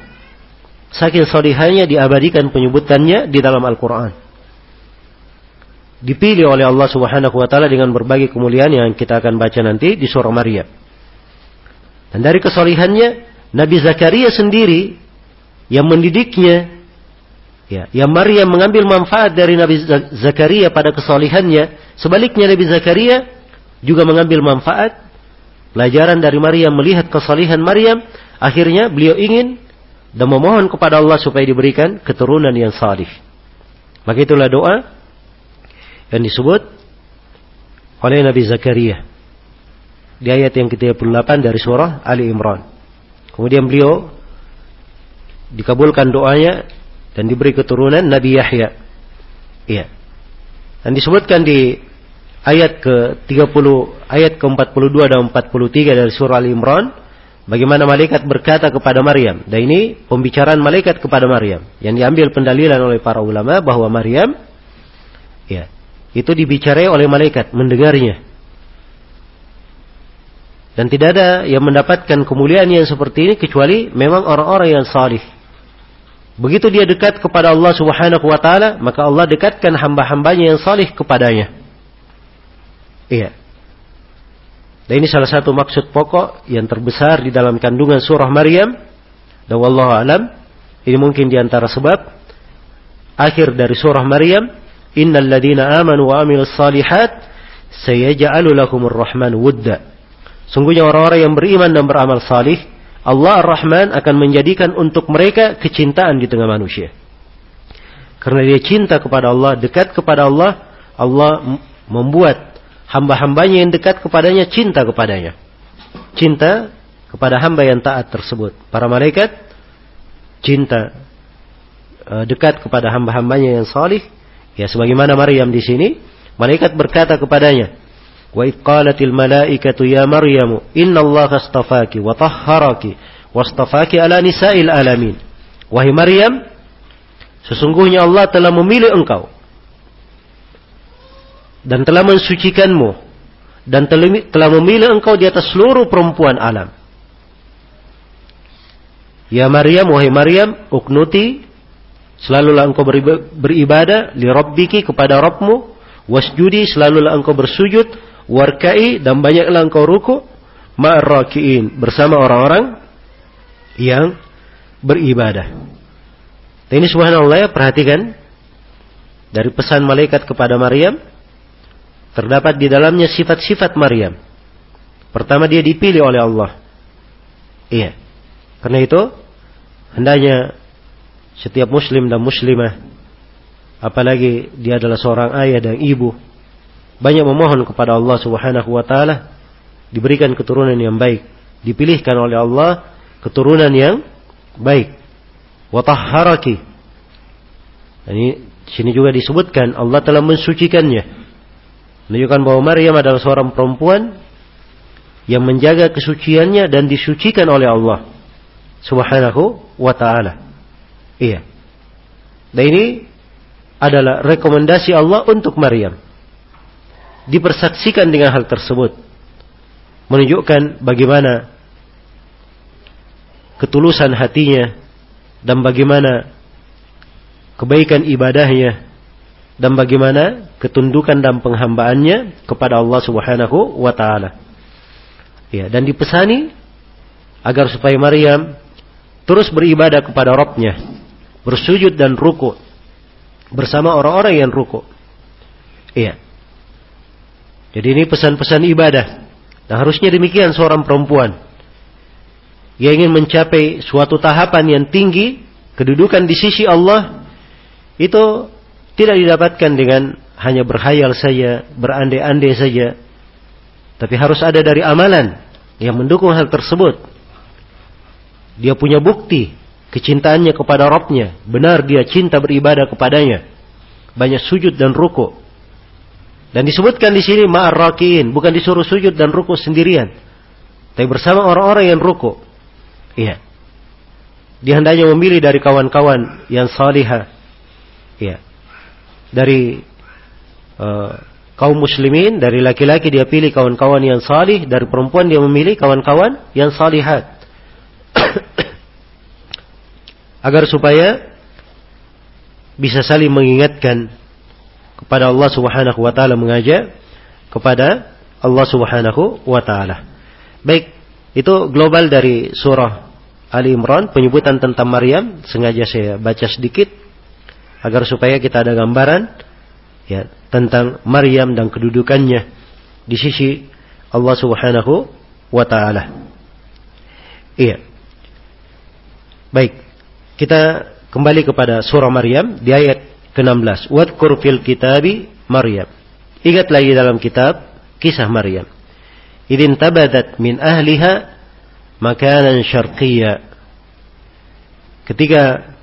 Saking salihahnya diabadikan penyebutannya di dalam Al-Quran. Dipilih oleh Allah Subhanahu wa taala dengan berbagai kemuliaan yang kita akan baca nanti di surah Maryam. Dan dari kesalihannya Nabi Zakaria sendiri yang mendidiknya, ya, yang Maryam mengambil manfaat dari Nabi Zakaria pada kesalihannya, sebaliknya Nabi Zakaria juga mengambil manfaat pelajaran dari Maryam melihat kesalihan Maryam, akhirnya beliau ingin dan memohon kepada Allah supaya diberikan keturunan yang salih. Maka itulah doa yang disebut oleh Nabi Zakaria di ayat yang ke-38 dari surah Ali Imran. Kemudian beliau dikabulkan doanya dan diberi keturunan Nabi Yahya. Iya. Dan disebutkan di ayat ke-30, ayat ke-42 dan 43 dari surah Al-Imran, bagaimana malaikat berkata kepada Maryam. Dan ini pembicaraan malaikat kepada Maryam yang diambil pendalilan oleh para ulama bahwa Maryam ya, itu dibicarai oleh malaikat, mendengarnya. Dan tidak ada yang mendapatkan kemuliaan yang seperti ini kecuali memang orang-orang yang salih. Begitu dia dekat kepada Allah Subhanahu wa taala, maka Allah dekatkan hamba-hambanya yang salih kepadanya. Iya. Dan ini salah satu maksud pokok yang terbesar di dalam kandungan surah Maryam. Dan wallahu alam, ini mungkin di antara sebab akhir dari surah Maryam, innal ladina amanu wa amilus salihat sayaj'alu rahman wudda. Sungguhnya orang-orang yang beriman dan beramal salih, Allah Ar-Rahman akan menjadikan untuk mereka kecintaan di tengah manusia. Karena dia cinta kepada Allah, dekat kepada Allah, Allah membuat hamba-hambanya yang dekat kepadanya cinta kepadanya. Cinta kepada hamba yang taat tersebut. Para malaikat cinta eh, dekat kepada hamba-hambanya yang salih. Ya sebagaimana Maryam di sini, malaikat berkata kepadanya, وإذ قالت الملائكة يا مريم إن الله اصطفاك وطهرك واصطفاك على نساء العالمين Wahai Maryam, sesungguhnya Allah telah memilih engkau dan telah mensucikanmu dan telah memilih engkau di atas seluruh perempuan alam. Ya Maryam, wahai Maryam, uknuti, selalulah engkau beribadah li rabbiki kepada Rabbmu, wasjudi, selalulah engkau bersujud, warkai dan banyaklah engkau ruku ma'rakiin bersama orang-orang yang beribadah. Dan ini subhanallah ya perhatikan dari pesan malaikat kepada Maryam terdapat di dalamnya sifat-sifat Maryam. Pertama dia dipilih oleh Allah. Iya. Karena itu hendaknya setiap muslim dan muslimah apalagi dia adalah seorang ayah dan ibu banyak memohon kepada Allah Subhanahu wa taala diberikan keturunan yang baik, dipilihkan oleh Allah keturunan yang baik. Wa tahharaki. Ini sini juga disebutkan Allah telah mensucikannya. Menunjukkan bahwa Maryam adalah seorang perempuan yang menjaga kesuciannya dan disucikan oleh Allah Subhanahu wa taala. Iya. Dan ini adalah rekomendasi Allah untuk Maryam dipersaksikan dengan hal tersebut. Menunjukkan bagaimana ketulusan hatinya dan bagaimana kebaikan ibadahnya dan bagaimana ketundukan dan penghambaannya kepada Allah Subhanahu wa taala. Ya, dan dipesani agar supaya Maryam terus beribadah kepada Rabbnya, bersujud dan ruku bersama orang-orang yang ruku. Iya. Jadi ini pesan-pesan ibadah. Dan harusnya demikian seorang perempuan. Yang ingin mencapai suatu tahapan yang tinggi, kedudukan di sisi Allah, itu tidak didapatkan dengan hanya berhayal saja, berandai-andai saja. Tapi harus ada dari amalan yang mendukung hal tersebut. Dia punya bukti kecintaannya kepada Robnya. Benar dia cinta beribadah kepadanya. Banyak sujud dan ruku. Dan disebutkan di sini ma'arrakiin, bukan disuruh sujud dan ruku sendirian. Tapi bersama orang-orang yang ruku. Iya. dia hendaknya memilih dari kawan-kawan yang salihah. Ya. Dari uh, kaum muslimin, dari laki-laki dia pilih kawan-kawan yang salih, dari perempuan dia memilih kawan-kawan yang salihat. *coughs* Agar supaya bisa saling mengingatkan kepada Allah Subhanahu wa taala mengajak kepada Allah Subhanahu wa taala. Baik, itu global dari surah Ali Imran penyebutan tentang Maryam sengaja saya baca sedikit agar supaya kita ada gambaran ya tentang Maryam dan kedudukannya di sisi Allah Subhanahu wa taala. Iya. Baik. Kita kembali kepada surah Maryam di ayat ke-16. Wadkur fil kitabi Maryam. Ingat lagi dalam kitab kisah Maryam. Idin tabadat min ahliha makanan syarqiyya. Ketika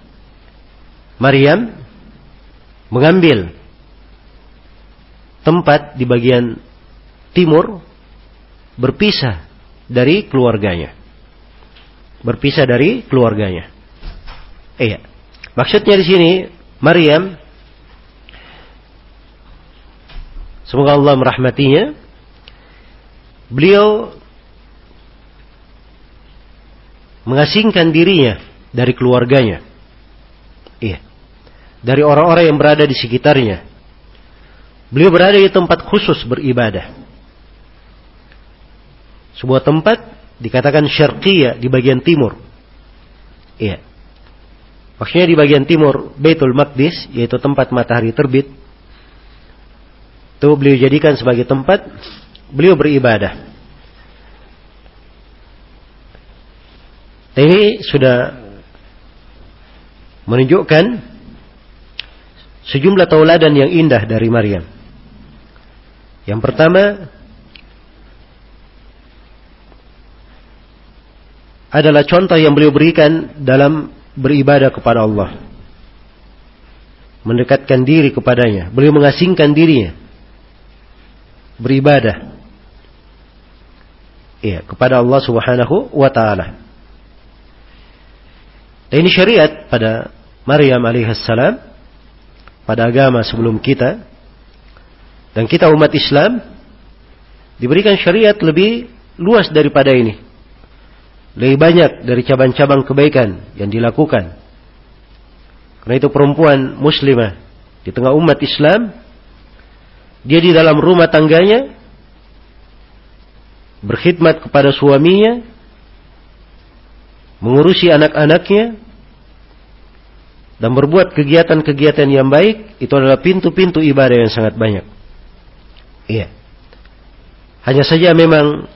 Maryam mengambil tempat di bagian timur berpisah dari keluarganya. Berpisah dari keluarganya. Iya. Maksudnya di sini Maryam semoga Allah merahmatinya beliau mengasingkan dirinya dari keluarganya. Iya. Dari orang-orang yang berada di sekitarnya. Beliau berada di tempat khusus beribadah. Sebuah tempat dikatakan syarqiyah di bagian timur. Iya. Maksudnya di bagian timur Baitul Maqdis, yaitu tempat matahari terbit. Itu beliau jadikan sebagai tempat beliau beribadah. Ini sudah menunjukkan sejumlah tauladan yang indah dari Maryam. Yang pertama adalah contoh yang beliau berikan dalam beribadah kepada Allah. Mendekatkan diri kepadanya. Beliau mengasingkan dirinya. Beribadah. Iya, kepada Allah Subhanahu wa taala. Dan ini syariat pada Maryam alaihissalam pada agama sebelum kita dan kita umat Islam diberikan syariat lebih luas daripada ini. Lebih banyak dari cabang-cabang kebaikan yang dilakukan. Karena itu perempuan muslimah di tengah umat Islam dia di dalam rumah tangganya berkhidmat kepada suaminya mengurusi anak-anaknya dan berbuat kegiatan-kegiatan yang baik itu adalah pintu-pintu ibadah yang sangat banyak. Iya. Hanya saja memang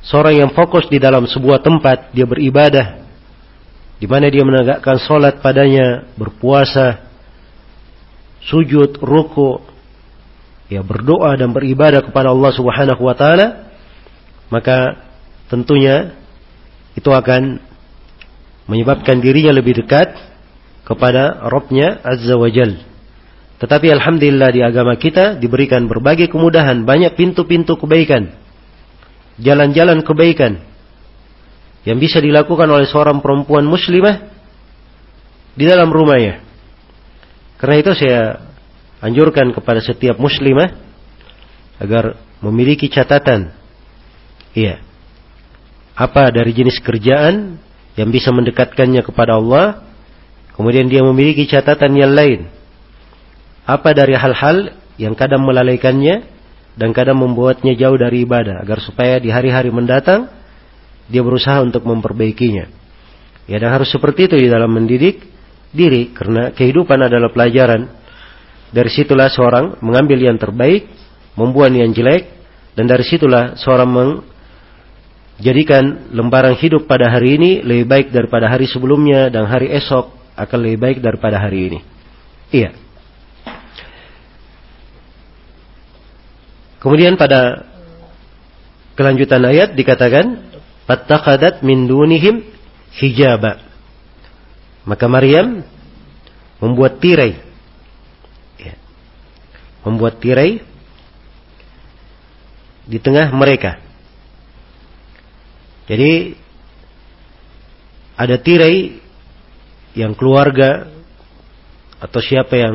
seorang yang fokus di dalam sebuah tempat dia beribadah di mana dia menegakkan solat padanya, berpuasa, sujud, ruku, ya berdoa dan beribadah kepada Allah Subhanahu wa taala, maka tentunya itu akan menyebabkan dirinya lebih dekat kepada Robnya Azza wa Jal. Tetapi Alhamdulillah di agama kita diberikan berbagai kemudahan, banyak pintu-pintu kebaikan, jalan-jalan kebaikan yang bisa dilakukan oleh seorang perempuan muslimah di dalam rumahnya. Karena itu saya anjurkan kepada setiap muslimah agar memiliki catatan. Iya. Apa dari jenis kerjaan yang bisa mendekatkannya kepada Allah Kemudian dia memiliki catatan yang lain. Apa dari hal-hal yang kadang melalaikannya dan kadang membuatnya jauh dari ibadah agar supaya di hari-hari mendatang dia berusaha untuk memperbaikinya. Ya dan harus seperti itu di dalam mendidik diri karena kehidupan adalah pelajaran. Dari situlah seorang mengambil yang terbaik, membuang yang jelek dan dari situlah seorang menjadikan lembaran hidup pada hari ini lebih baik daripada hari sebelumnya dan hari esok akan lebih baik daripada hari ini. Iya. Kemudian pada kelanjutan ayat dikatakan fattaqadat min dunihim hijaba. Maka Maryam membuat tirai. Membuat tirai di tengah mereka. Jadi ada tirai yang keluarga atau siapa yang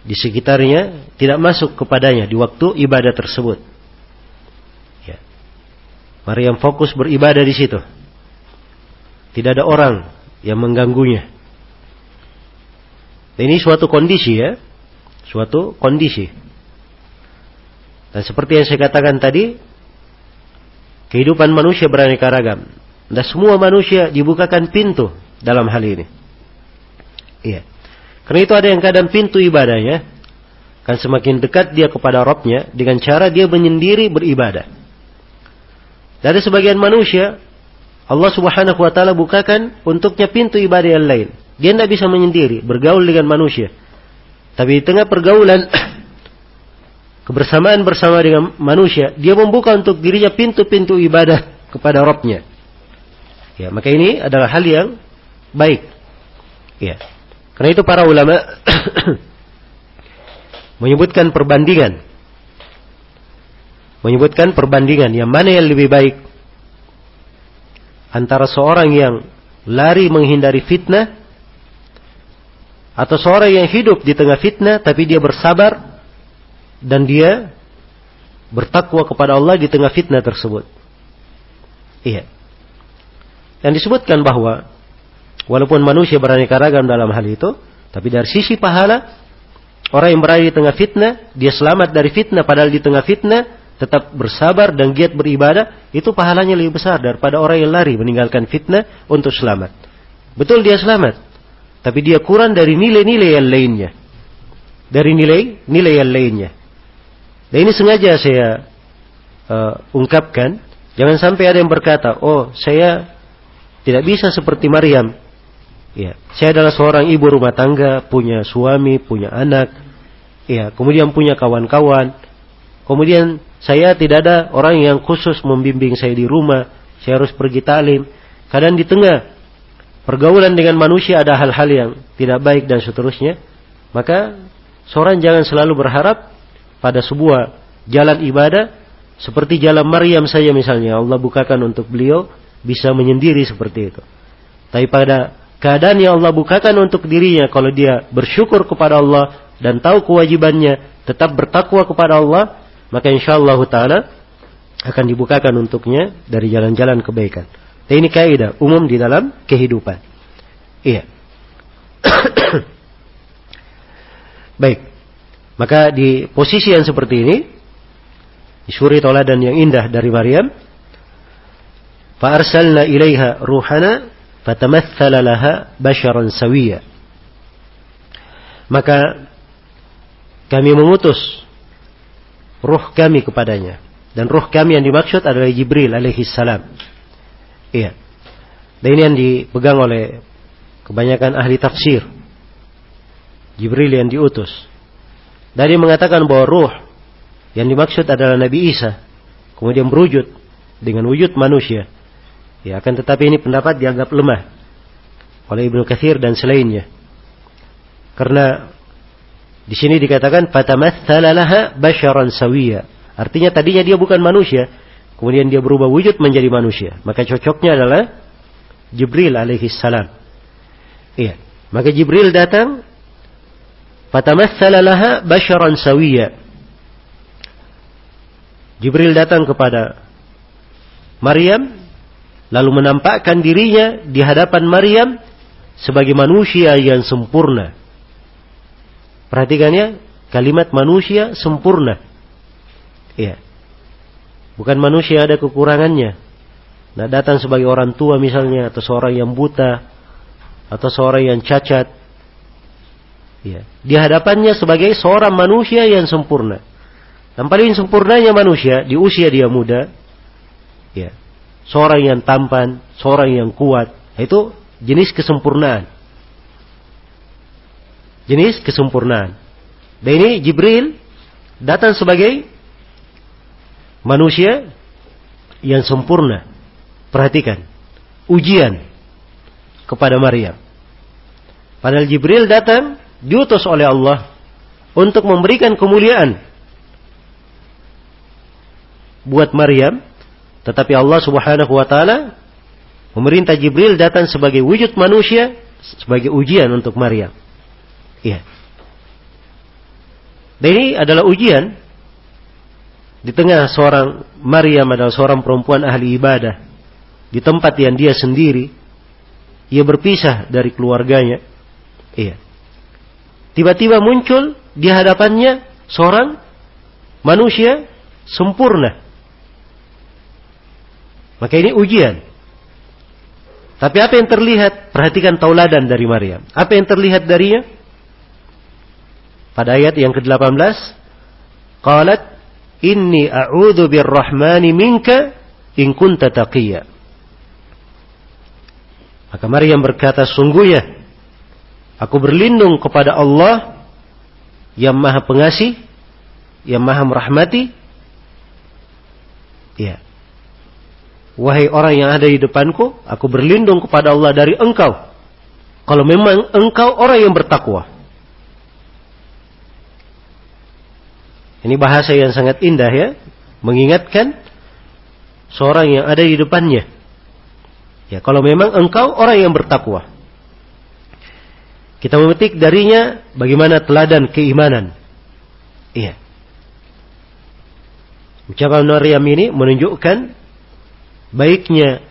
di sekitarnya tidak masuk kepadanya di waktu ibadah tersebut. Ya. Maryam fokus beribadah di situ. Tidak ada orang yang mengganggunya. ini suatu kondisi ya, suatu kondisi. Dan seperti yang saya katakan tadi, kehidupan manusia beraneka ragam. Dan semua manusia dibukakan pintu dalam hal ini. Iya. Karena itu ada yang kadang pintu ibadahnya kan semakin dekat dia kepada Robnya dengan cara dia menyendiri beribadah. Dari sebagian manusia Allah Subhanahu wa taala bukakan untuknya pintu ibadah yang lain. Dia tidak bisa menyendiri, bergaul dengan manusia. Tapi di tengah pergaulan *clears throat* kebersamaan bersama dengan manusia, dia membuka untuk dirinya pintu-pintu ibadah kepada Robnya. Ya, maka ini adalah hal yang baik. Ya. Karena itu para ulama *clears throat* menyebutkan perbandingan. Menyebutkan perbandingan yang mana yang lebih baik antara seorang yang lari menghindari fitnah atau seorang yang hidup di tengah fitnah tapi dia bersabar dan dia bertakwa kepada Allah di tengah fitnah tersebut. Iya. Yang disebutkan bahwa walaupun manusia beraneka ragam dalam hal itu, tapi dari sisi pahala orang yang berada di tengah fitnah, dia selamat dari fitnah padahal di tengah fitnah tetap bersabar dan giat beribadah, itu pahalanya lebih besar daripada orang yang lari meninggalkan fitnah untuk selamat. Betul dia selamat, tapi dia kurang dari nilai-nilai yang lainnya. Dari nilai-nilai yang lainnya. Dan ini sengaja saya uh, ungkapkan, jangan sampai ada yang berkata, "Oh, saya tidak bisa seperti Maryam." Ya, saya adalah seorang ibu rumah tangga, punya suami, punya anak, ya, kemudian punya kawan-kawan, kemudian saya tidak ada orang yang khusus membimbing saya di rumah. Saya harus pergi talim. Kadang di tengah pergaulan dengan manusia ada hal-hal yang tidak baik dan seterusnya. Maka seorang jangan selalu berharap pada sebuah jalan ibadah seperti jalan Maryam saja misalnya Allah bukakan untuk beliau bisa menyendiri seperti itu. Tapi pada keadaan yang Allah bukakan untuk dirinya kalau dia bersyukur kepada Allah dan tahu kewajibannya tetap bertakwa kepada Allah maka insyaallah taala akan dibukakan untuknya dari jalan-jalan kebaikan. Dan ini kaidah umum di dalam kehidupan. Iya. *coughs* Baik. Maka di posisi yang seperti ini disuri toladan yang indah dari Maryam. Fa'arsalna ilaiha ruhana fatamathala laha basharan sawiya. Maka kami mengutus ruh kami kepadanya dan ruh kami yang dimaksud adalah Jibril alaihi salam Iya. Dan ini yang dipegang oleh kebanyakan ahli tafsir. Jibril yang diutus. Dari mengatakan bahwa ruh yang dimaksud adalah Nabi Isa. Kemudian berwujud dengan wujud manusia. Ya, akan tetapi ini pendapat dianggap lemah oleh Ibnu Katsir dan selainnya. Karena di sini dikatakan fatamatsala laha basyaran sawiya. Artinya tadinya dia bukan manusia, kemudian dia berubah wujud menjadi manusia. Maka cocoknya adalah Jibril alaihi salam. Iya. Maka Jibril datang fatamatsala laha basyaran sawiya. Jibril datang kepada Maryam lalu menampakkan dirinya di hadapan Maryam sebagai manusia yang sempurna. Perhatikan ya, kalimat manusia sempurna. Iya. Bukan manusia ada kekurangannya. Nah datang sebagai orang tua misalnya, atau seorang yang buta, atau seorang yang cacat. Ya. Di hadapannya sebagai seorang manusia yang sempurna. Dan paling sempurnanya manusia di usia dia muda, ya, seorang yang tampan, seorang yang kuat, itu jenis kesempurnaan jenis kesempurnaan. Dan ini Jibril datang sebagai manusia yang sempurna. Perhatikan, ujian kepada Maryam. Padahal Jibril datang diutus oleh Allah untuk memberikan kemuliaan buat Maryam, tetapi Allah Subhanahu wa taala memerintah Jibril datang sebagai wujud manusia sebagai ujian untuk Maryam. Iya. Ini adalah ujian di tengah seorang Maryam adalah seorang perempuan ahli ibadah di tempat yang dia sendiri ia berpisah dari keluarganya. Iya. Tiba-tiba muncul di hadapannya seorang manusia sempurna. Maka ini ujian. Tapi apa yang terlihat? Perhatikan tauladan dari Maryam. Apa yang terlihat darinya? Pada ayat yang ke-18, qalat inni a'udzu birrahmani minka in kunta taqiyya. Maka Maryam berkata, sungguhnya aku berlindung kepada Allah yang Maha Pengasih, yang Maha Merahmati. Ya, Wahai orang yang ada di depanku, aku berlindung kepada Allah dari engkau. Kalau memang engkau orang yang bertakwa. Ini bahasa yang sangat indah ya. Mengingatkan seorang yang ada di depannya. Ya, kalau memang engkau orang yang bertakwa. Kita memetik darinya bagaimana teladan keimanan. Iya. Ucapan Maryam ini menunjukkan baiknya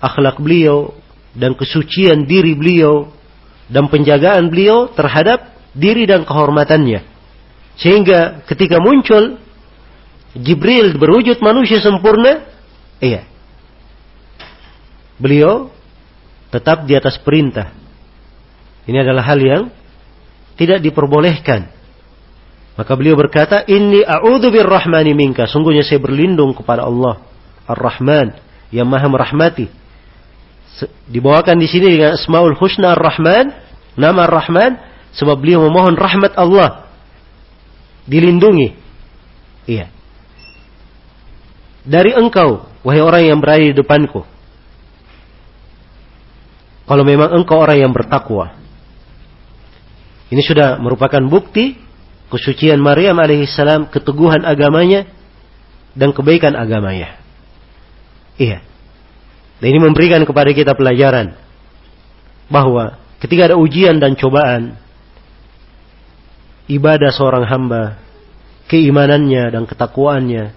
akhlak beliau dan kesucian diri beliau dan penjagaan beliau terhadap diri dan kehormatannya. Sehingga ketika muncul Jibril berwujud manusia sempurna, iya. Beliau tetap di atas perintah. Ini adalah hal yang tidak diperbolehkan. Maka beliau berkata, "Inni a'udzu birrahmani minka." Sungguhnya saya berlindung kepada Allah Ar-Rahman yang Maha merahmati. Dibawakan di sini dengan Asmaul Husna Ar-Rahman, nama Ar-Rahman sebab beliau memohon rahmat Allah. Dilindungi. Iya. Dari engkau, wahai orang yang berada di depanku. Kalau memang engkau orang yang bertakwa. Ini sudah merupakan bukti kesucian Maryam alaihissalam, keteguhan agamanya, dan kebaikan agamanya. Iya. Dan ini memberikan kepada kita pelajaran bahwa ketika ada ujian dan cobaan, ibadah seorang hamba, keimanannya dan ketakwaannya,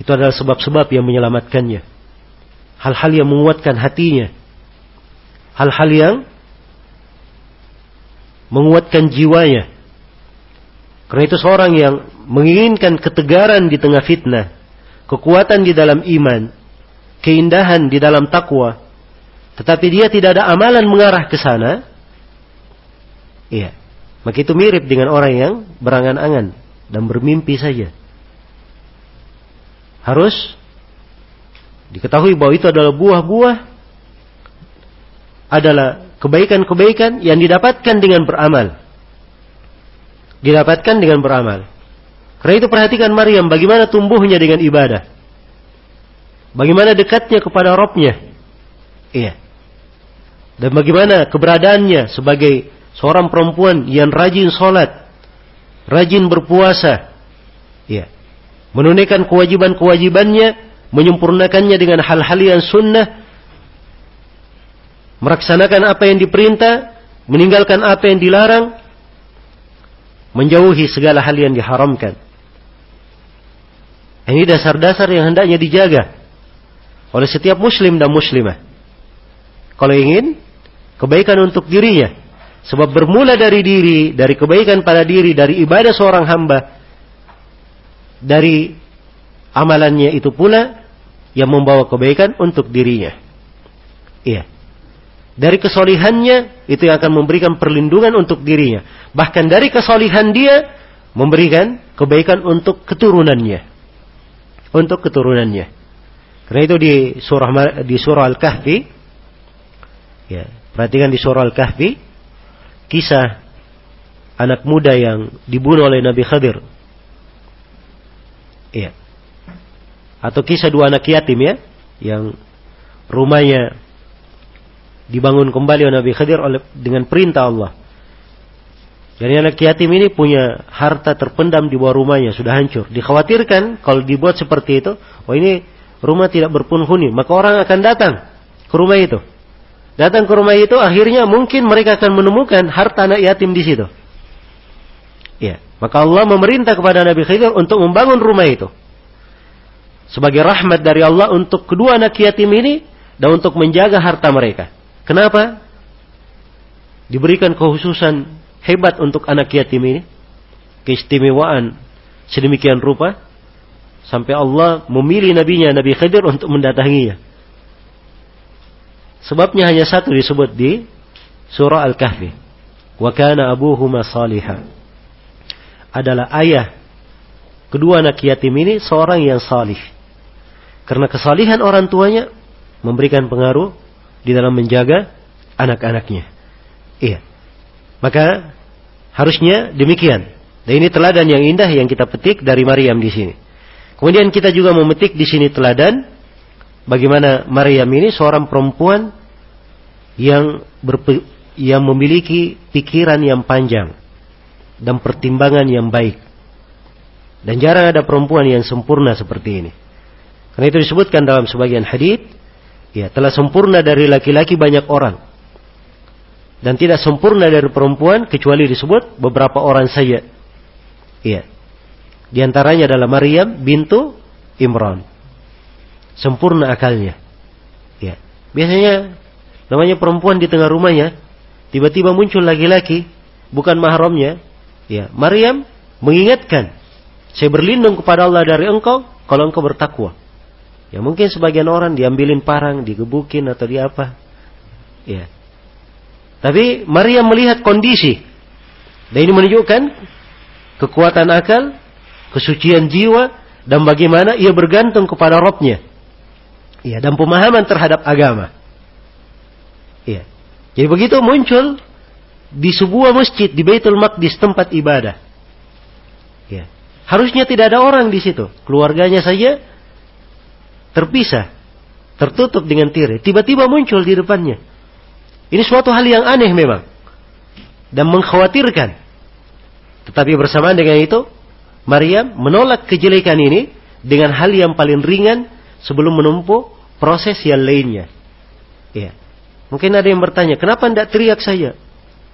itu adalah sebab-sebab yang menyelamatkannya. Hal-hal yang menguatkan hatinya. Hal-hal yang menguatkan jiwanya. Karena itu seorang yang menginginkan ketegaran di tengah fitnah, kekuatan di dalam iman, keindahan di dalam takwa, tetapi dia tidak ada amalan mengarah ke sana, iya, maka itu mirip dengan orang yang berangan-angan dan bermimpi saja. Harus diketahui bahwa itu adalah buah-buah adalah kebaikan-kebaikan yang didapatkan dengan beramal. Didapatkan dengan beramal. Karena itu perhatikan Maryam bagaimana tumbuhnya dengan ibadah. Bagaimana dekatnya kepada Robnya. Iya. Dan bagaimana keberadaannya sebagai seorang perempuan yang rajin sholat. Rajin berpuasa. Iya. Menunaikan kewajiban-kewajibannya. Menyempurnakannya dengan hal-hal yang sunnah. Melaksanakan apa yang diperintah. Meninggalkan apa yang dilarang. Menjauhi segala hal yang diharamkan. Ini dasar-dasar yang hendaknya dijaga oleh setiap muslim dan muslimah. Kalau ingin kebaikan untuk dirinya, sebab bermula dari diri, dari kebaikan pada diri, dari ibadah seorang hamba, dari amalannya itu pula yang membawa kebaikan untuk dirinya. Iya. Dari kesolihannya itu yang akan memberikan perlindungan untuk dirinya. Bahkan dari kesolihan dia memberikan kebaikan untuk keturunannya. Untuk keturunannya. Karena itu di surah di surah Al-Kahfi ya, perhatikan di surah Al-Kahfi kisah anak muda yang dibunuh oleh Nabi Khadir. Iya. Atau kisah dua anak yatim ya yang rumahnya dibangun kembali oleh Nabi Khadir oleh dengan perintah Allah. Jadi anak yatim ini punya harta terpendam di bawah rumahnya, sudah hancur. Dikhawatirkan kalau dibuat seperti itu, oh ini rumah tidak berpenghuni, maka orang akan datang ke rumah itu. Datang ke rumah itu akhirnya mungkin mereka akan menemukan harta anak yatim di situ. Ya, maka Allah memerintah kepada Nabi Khidir untuk membangun rumah itu. Sebagai rahmat dari Allah untuk kedua anak yatim ini dan untuk menjaga harta mereka. Kenapa? Diberikan kekhususan hebat untuk anak yatim ini. Keistimewaan sedemikian rupa sampai Allah memilih nabinya Nabi Khidir untuk mendatanginya. Sebabnya hanya satu disebut di surah Al-Kahfi. Wa kana abuhuma salihah. Adalah ayah kedua anak yatim ini seorang yang salih. Karena kesalihan orang tuanya memberikan pengaruh di dalam menjaga anak-anaknya. Iya. Maka harusnya demikian. Dan ini teladan yang indah yang kita petik dari Maryam di sini. Kemudian kita juga memetik di sini teladan bagaimana Maryam ini seorang perempuan yang berpe, yang memiliki pikiran yang panjang dan pertimbangan yang baik. Dan jarang ada perempuan yang sempurna seperti ini. Karena itu disebutkan dalam sebagian hadis, ya telah sempurna dari laki-laki banyak orang. Dan tidak sempurna dari perempuan kecuali disebut beberapa orang saja. Iya. Di antaranya adalah Maryam bintu Imran. Sempurna akalnya. Ya. Biasanya namanya perempuan di tengah rumahnya, tiba-tiba muncul laki-laki, bukan mahramnya. Ya. Maryam mengingatkan, saya berlindung kepada Allah dari engkau kalau engkau bertakwa. Ya mungkin sebagian orang diambilin parang, digebukin atau di apa. Ya. Tapi Maryam melihat kondisi. Dan ini menunjukkan kekuatan akal kesucian jiwa, dan bagaimana ia bergantung kepada Robnya. Ya, dan pemahaman terhadap agama. Ya. Jadi begitu muncul di sebuah masjid di Baitul Maqdis tempat ibadah. Ya. Harusnya tidak ada orang di situ. Keluarganya saja terpisah, tertutup dengan tirai. Tiba-tiba muncul di depannya. Ini suatu hal yang aneh memang dan mengkhawatirkan. Tetapi bersamaan dengan itu, Maryam menolak kejelekan ini dengan hal yang paling ringan sebelum menempuh proses yang lainnya. Ya. Mungkin ada yang bertanya, kenapa tidak teriak saja?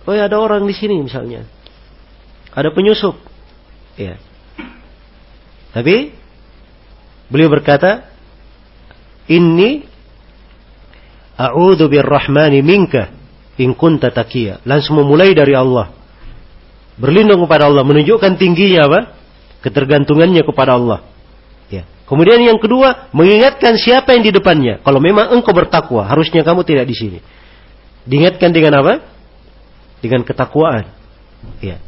Oh ya ada orang di sini misalnya. Ada penyusup. Ya. Tapi beliau berkata, "Inni a'udzu birrahmani minka in kunta taqiya." Langsung memulai dari Allah. Berlindung kepada Allah menunjukkan tingginya apa? ketergantungannya kepada Allah. Kemudian yang kedua, mengingatkan siapa yang di depannya. Kalau memang engkau bertakwa, harusnya kamu tidak di sini. Diingatkan dengan apa? Dengan ketakwaan. Ya.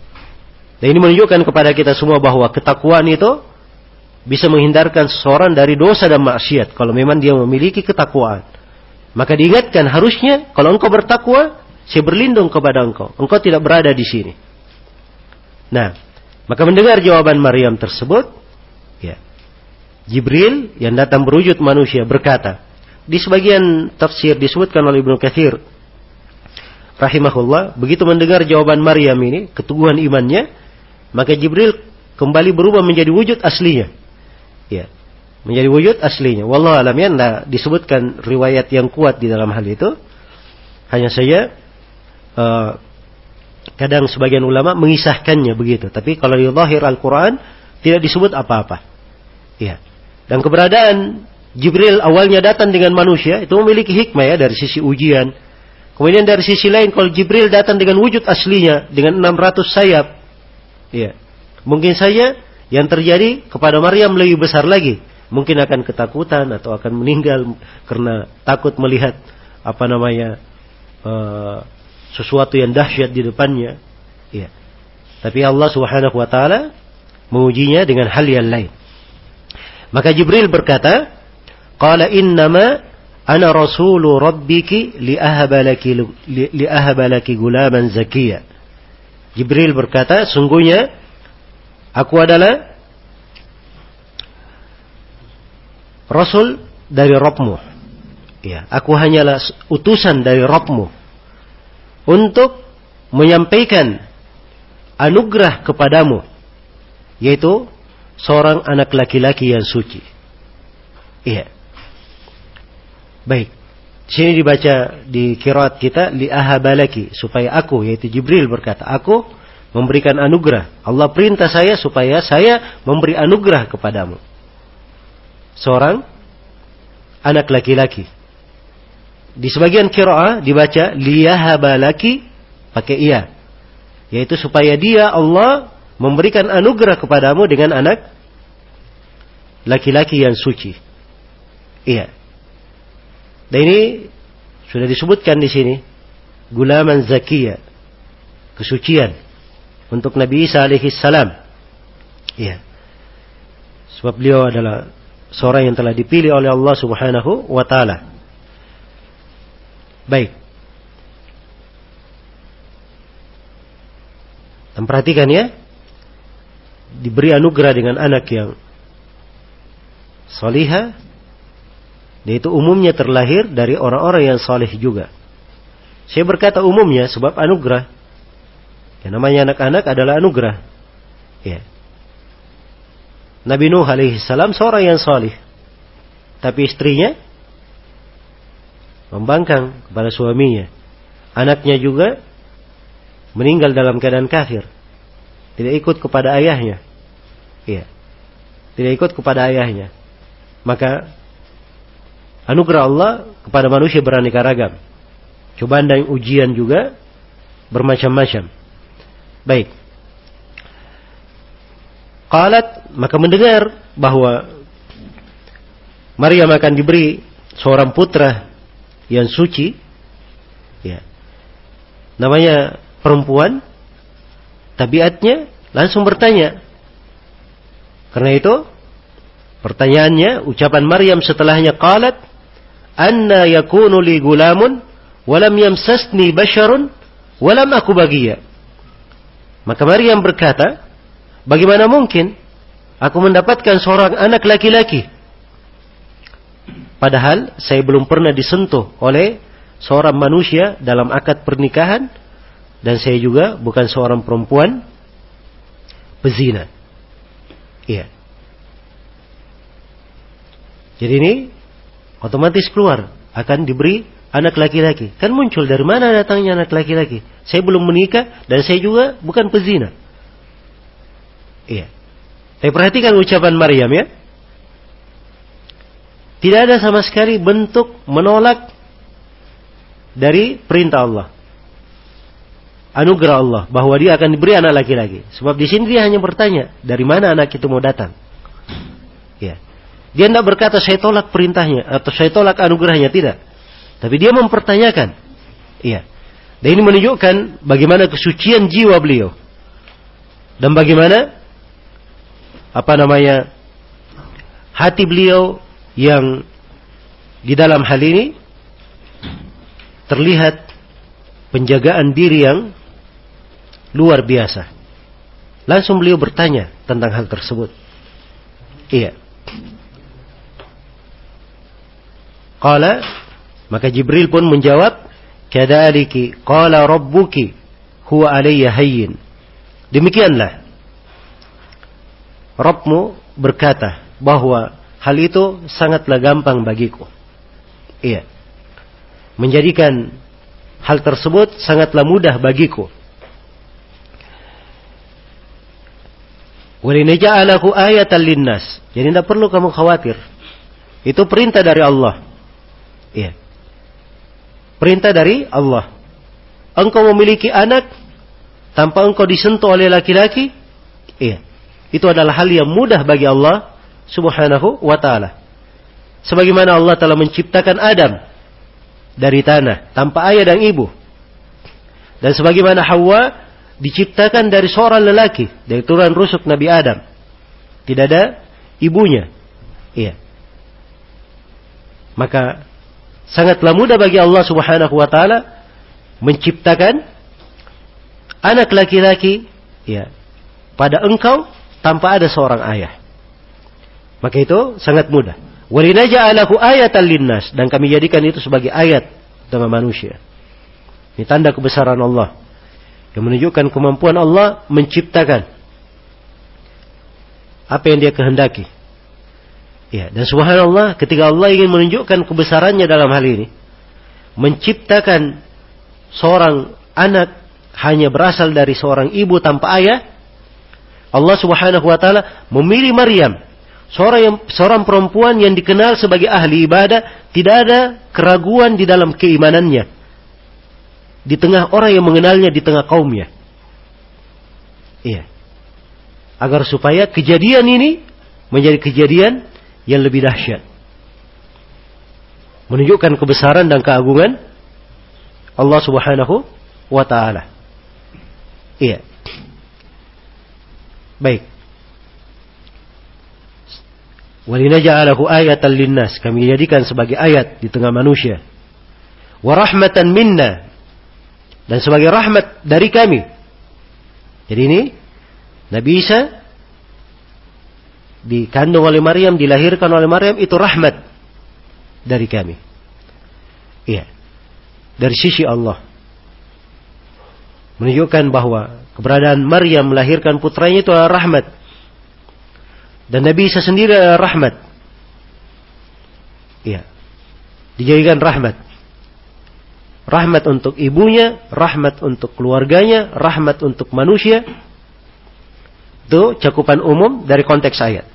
Dan ini menunjukkan kepada kita semua bahwa ketakwaan itu bisa menghindarkan seseorang dari dosa dan maksiat kalau memang dia memiliki ketakwaan. Maka diingatkan harusnya kalau engkau bertakwa, saya berlindung kepada engkau. Engkau tidak berada di sini. Nah, maka mendengar jawaban Maryam tersebut, ya, Jibril yang datang berwujud manusia berkata, di sebagian tafsir disebutkan oleh Ibnu Katsir rahimahullah, begitu mendengar jawaban Maryam ini, keteguhan imannya, maka Jibril kembali berubah menjadi wujud aslinya. Ya, menjadi wujud aslinya. Wallahu alam ya, disebutkan riwayat yang kuat di dalam hal itu. Hanya saja uh, Kadang sebagian ulama mengisahkannya begitu. Tapi kalau di lahir Al-Quran tidak disebut apa-apa. Ya. Dan keberadaan Jibril awalnya datang dengan manusia itu memiliki hikmah ya dari sisi ujian. Kemudian dari sisi lain kalau Jibril datang dengan wujud aslinya dengan 600 sayap. Ya. Mungkin saja yang terjadi kepada Maryam lebih besar lagi. Mungkin akan ketakutan atau akan meninggal karena takut melihat apa namanya uh, sesuatu yang dahsyat di depannya. Ya. Tapi Allah Subhanahu wa taala mengujinya dengan hal yang lain. Maka Jibril berkata, "Qala innama ana rasulu rabbiki li ahaba laki li ahaba laki gulaman zakiya." Jibril berkata, "Sungguhnya aku adalah rasul dari Rabbmu." Ya, aku hanyalah utusan dari Rabbmu untuk menyampaikan anugerah kepadamu yaitu seorang anak laki-laki yang suci. Iya. Baik. Sini dibaca di kirat kita li ahabalaki supaya aku yaitu Jibril berkata, aku memberikan anugerah. Allah perintah saya supaya saya memberi anugerah kepadamu. Seorang anak laki-laki. Di sebagian kiraah dibaca liyahabalaki pakai iya. Yaitu supaya dia Allah memberikan anugerah kepadamu dengan anak laki-laki yang suci. Iya. Dan ini sudah disebutkan di sini gulaman zakiyah, kesucian untuk Nabi Isa alaihi salam. Iya. Sebab beliau adalah seorang yang telah dipilih oleh Allah Subhanahu wa taala. Baik. Dan perhatikan ya, diberi anugerah dengan anak yang salihah, yaitu umumnya terlahir dari orang-orang yang salih juga. Saya berkata umumnya sebab anugerah. Yang namanya anak-anak adalah anugerah. Ya. Nabi Nuh alaihi salam seorang yang salih. Tapi istrinya membangkang kepada suaminya. Anaknya juga meninggal dalam keadaan kafir. Tidak ikut kepada ayahnya. Iya. Tidak ikut kepada ayahnya. Maka anugerah Allah kepada manusia beraneka ragam. Cobaan dan ujian juga bermacam-macam. Baik. Qalat maka mendengar bahwa Maryam akan diberi seorang putra yang suci ya namanya perempuan tabiatnya langsung bertanya karena itu pertanyaannya ucapan Maryam setelahnya qalat anna yakunu li gulamun walam yamsasni basharun walam aku bagiya maka Maryam berkata Bagaimana mungkin aku mendapatkan seorang anak laki-laki? Padahal saya belum pernah disentuh oleh seorang manusia dalam akad pernikahan dan saya juga bukan seorang perempuan pezina. Iya. Jadi ini otomatis keluar akan diberi anak laki-laki. Kan muncul dari mana datangnya anak laki-laki? Saya belum menikah dan saya juga bukan pezina. Iya. Tapi perhatikan ucapan Maryam ya. Tidak ada sama sekali bentuk menolak dari perintah Allah. Anugerah Allah bahwa dia akan diberi anak laki-laki. Sebab di sini dia hanya bertanya, dari mana anak itu mau datang? Ya. Dia tidak berkata saya tolak perintahnya atau saya tolak anugerahnya tidak. Tapi dia mempertanyakan. Iya. Dan ini menunjukkan bagaimana kesucian jiwa beliau. Dan bagaimana apa namanya hati beliau yang di dalam hal ini terlihat penjagaan diri yang luar biasa. Langsung beliau bertanya tentang hal tersebut. Iya. Qala maka Jibril pun menjawab, "Kadzaliki qala rabbuki huwa alayya hayyin." Demikianlah Robmu berkata bahwa hal itu sangatlah gampang bagiku. Iya. Menjadikan hal tersebut sangatlah mudah bagiku. Walinaja'alahu ayatan linnas. Jadi tidak perlu kamu khawatir. Itu perintah dari Allah. Iya. Perintah dari Allah. Engkau memiliki anak tanpa engkau disentuh oleh laki-laki? Iya. Itu adalah hal yang mudah bagi Allah subhanahu wa ta'ala. Sebagaimana Allah telah menciptakan Adam dari tanah tanpa ayah dan ibu. Dan sebagaimana Hawa diciptakan dari seorang lelaki dari turunan rusuk Nabi Adam. Tidak ada ibunya. Iya. Maka sangatlah mudah bagi Allah Subhanahu wa taala menciptakan anak laki-laki ya pada engkau tanpa ada seorang ayah. Maka itu sangat mudah. Walinaja'alahu ayatan linnas. Dan kami jadikan itu sebagai ayat dengan manusia. Ini tanda kebesaran Allah. Yang menunjukkan kemampuan Allah menciptakan. Apa yang dia kehendaki. Ya, dan subhanallah ketika Allah ingin menunjukkan kebesarannya dalam hal ini. menciptakan seorang anak hanya berasal dari seorang ibu tanpa ayah, Allah Subhanahu wa taala memilih Maryam, seorang yang, seorang perempuan yang dikenal sebagai ahli ibadah, tidak ada keraguan di dalam keimanannya. Di tengah orang yang mengenalnya di tengah kaumnya. Iya. Agar supaya kejadian ini menjadi kejadian yang lebih dahsyat. Menunjukkan kebesaran dan keagungan Allah Subhanahu wa taala. Iya. Baik. Walinaja'alahu ayatan linnas. Kami jadikan sebagai ayat di tengah manusia. Warahmatan minna. Dan sebagai rahmat dari kami. Jadi ini Nabi Isa dikandung oleh Maryam, dilahirkan oleh Maryam itu rahmat dari kami. Iya. Dari sisi Allah menunjukkan bahwa keberadaan Maryam melahirkan putranya itu adalah rahmat. Dan Nabi Isa sendiri adalah rahmat. Iya. Dijadikan rahmat. Rahmat untuk ibunya, rahmat untuk keluarganya, rahmat untuk manusia. Itu cakupan umum dari konteks ayat.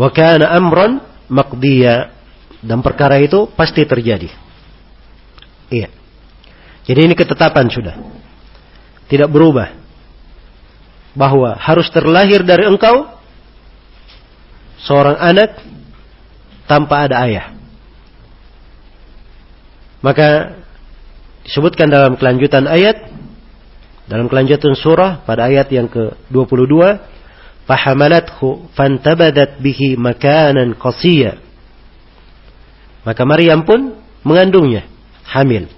Wa kana amran maqdiya. Dan perkara itu pasti terjadi. Iya. Jadi ini ketetapan sudah tidak berubah. Bahwa harus terlahir dari engkau seorang anak tanpa ada ayah. Maka disebutkan dalam kelanjutan ayat dalam kelanjutan surah pada ayat yang ke-22 fahamalathu fantabadat bihi makanan qasiya maka Maryam pun mengandungnya hamil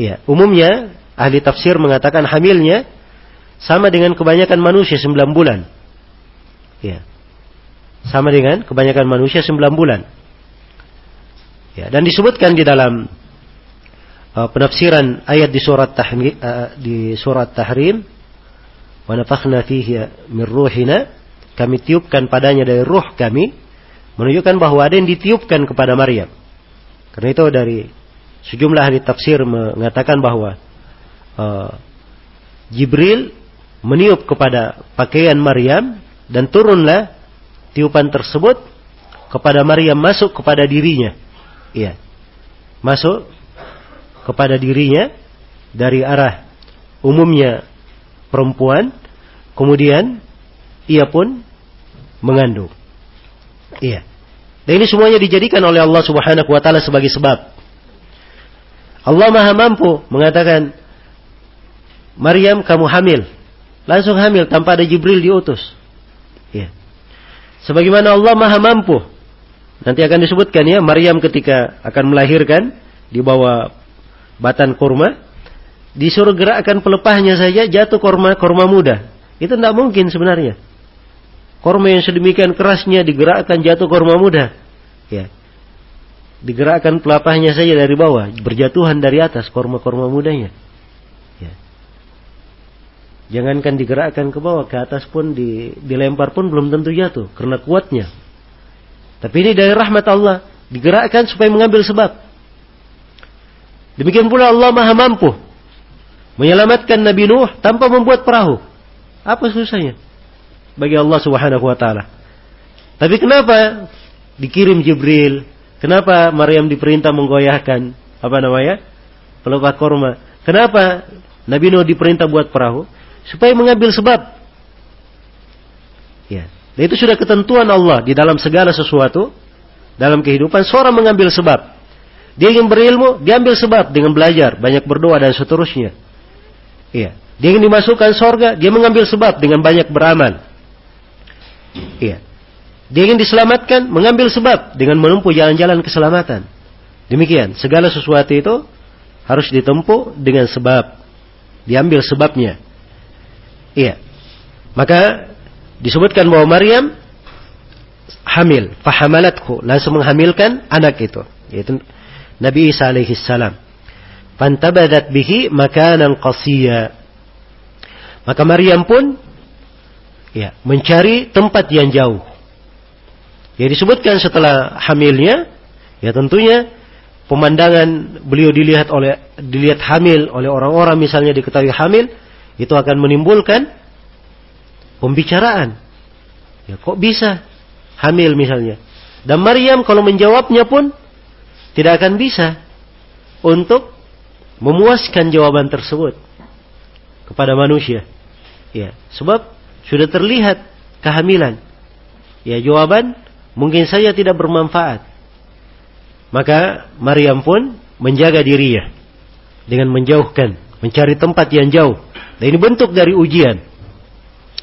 Iya, umumnya ahli tafsir mengatakan hamilnya sama dengan kebanyakan manusia 9 bulan. Ya. Sama dengan kebanyakan manusia 9 bulan. Ya, dan disebutkan di dalam uh, penafsiran ayat di surat tahmi, uh, di surat Tahrim wa nafakhna fihi min ruhina kami tiupkan padanya dari ruh kami menunjukkan bahwa ada yang ditiupkan kepada Maryam. Karena itu dari sejumlah ahli tafsir mengatakan bahwa uh, Jibril meniup kepada pakaian Maryam dan turunlah tiupan tersebut kepada Maryam masuk kepada dirinya. Iya. Masuk kepada dirinya dari arah umumnya perempuan, kemudian ia pun mengandung. Iya. Dan ini semuanya dijadikan oleh Allah Subhanahu wa taala sebagai sebab. Allah Maha mampu mengatakan Maryam kamu hamil. Langsung hamil tanpa ada Jibril diutus. Ya. Sebagaimana Allah maha mampu. Nanti akan disebutkan ya, Maryam ketika akan melahirkan di bawah batan kurma, disuruh gerakkan pelepahnya saja jatuh kurma kurma muda. Itu tidak mungkin sebenarnya. Kurma yang sedemikian kerasnya digerakkan jatuh kurma muda. Ya. Digerakkan pelepahnya saja dari bawah, berjatuhan dari atas kurma-kurma mudanya. Jangankan digerakkan ke bawah, ke atas pun di, dilempar pun belum tentu jatuh karena kuatnya. Tapi ini dari rahmat Allah, digerakkan supaya mengambil sebab. Demikian pula Allah Maha mampu menyelamatkan Nabi Nuh tanpa membuat perahu. Apa susahnya? Bagi Allah Subhanahu wa taala. Tapi kenapa dikirim Jibril? Kenapa Maryam diperintah menggoyahkan apa namanya? pelepah korma? Kenapa Nabi Nuh diperintah buat perahu? supaya mengambil sebab. Ya. Dan itu sudah ketentuan Allah di dalam segala sesuatu dalam kehidupan seorang mengambil sebab. Dia ingin berilmu, dia ambil sebab dengan belajar, banyak berdoa dan seterusnya. Iya. Dia ingin dimasukkan sorga, dia mengambil sebab dengan banyak beramal. Iya. Dia ingin diselamatkan, mengambil sebab dengan menempuh jalan-jalan keselamatan. Demikian, segala sesuatu itu harus ditempuh dengan sebab. Diambil sebabnya. Iya. Maka disebutkan bahwa Maryam hamil, fahamalatku, langsung menghamilkan anak itu, yaitu Nabi Isa alaihi salam. Fantabadat bihi makanan qasiya. Maka Maryam pun ya, mencari tempat yang jauh. Ya disebutkan setelah hamilnya, ya tentunya pemandangan beliau dilihat oleh dilihat hamil oleh orang-orang misalnya diketahui hamil, itu akan menimbulkan pembicaraan. Ya, kok bisa hamil misalnya? Dan Maryam kalau menjawabnya pun tidak akan bisa untuk memuaskan jawaban tersebut kepada manusia. Ya, sebab sudah terlihat kehamilan. Ya, jawaban mungkin saja tidak bermanfaat. Maka Maryam pun menjaga dirinya dengan menjauhkan, mencari tempat yang jauh. Dan ini bentuk dari ujian.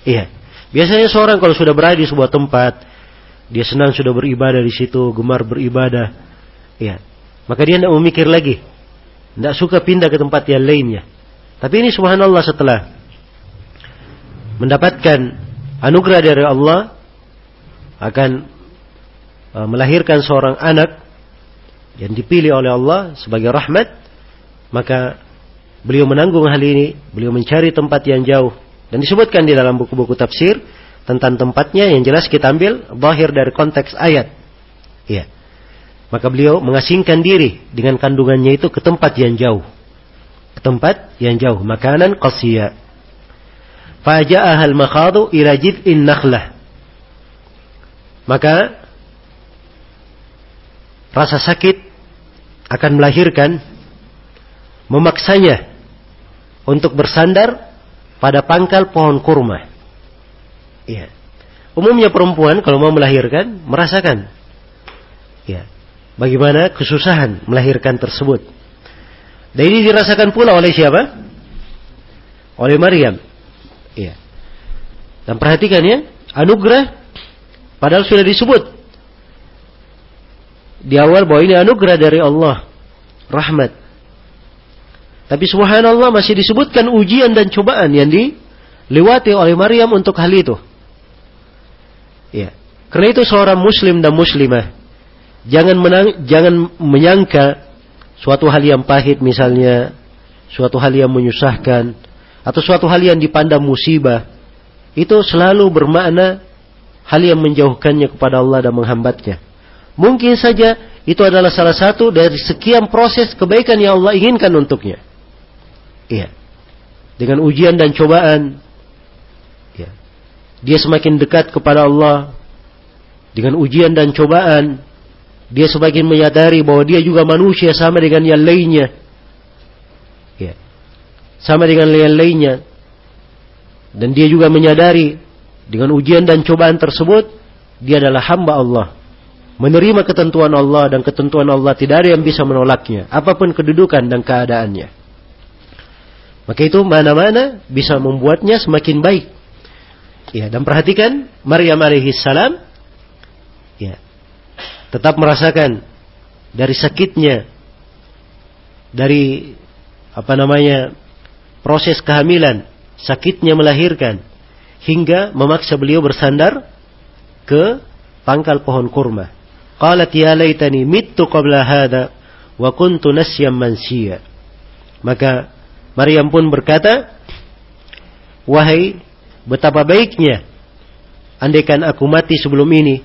Iya. Biasanya seorang kalau sudah berada di sebuah tempat, dia senang sudah beribadah di situ, gemar beribadah. Iya. Maka dia tidak memikir lagi. Tidak suka pindah ke tempat yang lainnya. Tapi ini subhanallah setelah mendapatkan anugerah dari Allah akan uh, melahirkan seorang anak yang dipilih oleh Allah sebagai rahmat, maka beliau menanggung hal ini, beliau mencari tempat yang jauh dan disebutkan di dalam buku-buku tafsir tentang tempatnya yang jelas kita ambil bahir dari konteks ayat. Iya. Maka beliau mengasingkan diri dengan kandungannya itu ke tempat yang jauh. Ke tempat yang jauh. Makanan qasiyah. Faja'aha al-makhadu ila jid'in nakhlah. Maka rasa sakit akan melahirkan memaksanya untuk bersandar pada pangkal pohon kurma. Iya. Umumnya perempuan kalau mau melahirkan merasakan ya, bagaimana kesusahan melahirkan tersebut. Dan ini dirasakan pula oleh siapa? Oleh Maryam. Iya. Dan perhatikan ya, anugerah padahal sudah disebut di awal bahwa ini anugerah dari Allah, rahmat. Tapi subhanallah masih disebutkan ujian dan cobaan yang dilewati oleh Maryam untuk hal itu. Ya. Karena itu seorang muslim dan muslimah jangan menang, jangan menyangka suatu hal yang pahit misalnya, suatu hal yang menyusahkan atau suatu hal yang dipandang musibah itu selalu bermakna hal yang menjauhkannya kepada Allah dan menghambatnya. Mungkin saja itu adalah salah satu dari sekian proses kebaikan yang Allah inginkan untuknya. Iya. Dengan ujian dan cobaan, ya. Dia semakin dekat kepada Allah. Dengan ujian dan cobaan, dia semakin menyadari bahwa dia juga manusia sama dengan yang lainnya sama dengan yang lainnya. Dan dia juga menyadari dengan ujian dan cobaan tersebut, dia adalah hamba Allah. Menerima ketentuan Allah dan ketentuan Allah tidak ada yang bisa menolaknya. Apa pun kedudukan dan keadaannya. Maka itu mana-mana bisa membuatnya semakin baik. Ya, dan perhatikan Maryam alaihi salam ya, tetap merasakan dari sakitnya dari apa namanya proses kehamilan, sakitnya melahirkan, hingga memaksa beliau bersandar ke pangkal pohon kurma. Qalat ya laitani mittu qabla hada wa kuntu nasyam mansiya. Maka Maryam pun berkata, Wahai betapa baiknya andaikan aku mati sebelum ini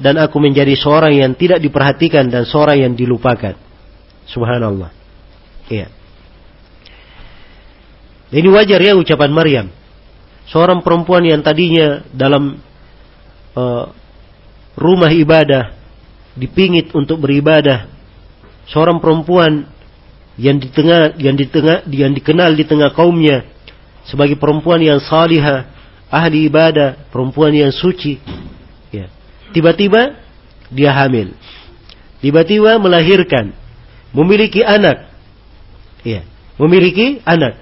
dan aku menjadi seorang yang tidak diperhatikan dan seorang yang dilupakan. Subhanallah. Iya. Ini wajar ya ucapan Maryam. Seorang perempuan yang tadinya dalam uh, rumah ibadah dipingit untuk beribadah. Seorang perempuan yang di tengah yang di tengah yang dikenal di tengah kaumnya sebagai perempuan yang salihah, ahli ibadah, perempuan yang suci. Tiba-tiba dia hamil. Tiba-tiba melahirkan, memiliki anak. Ya, memiliki anak.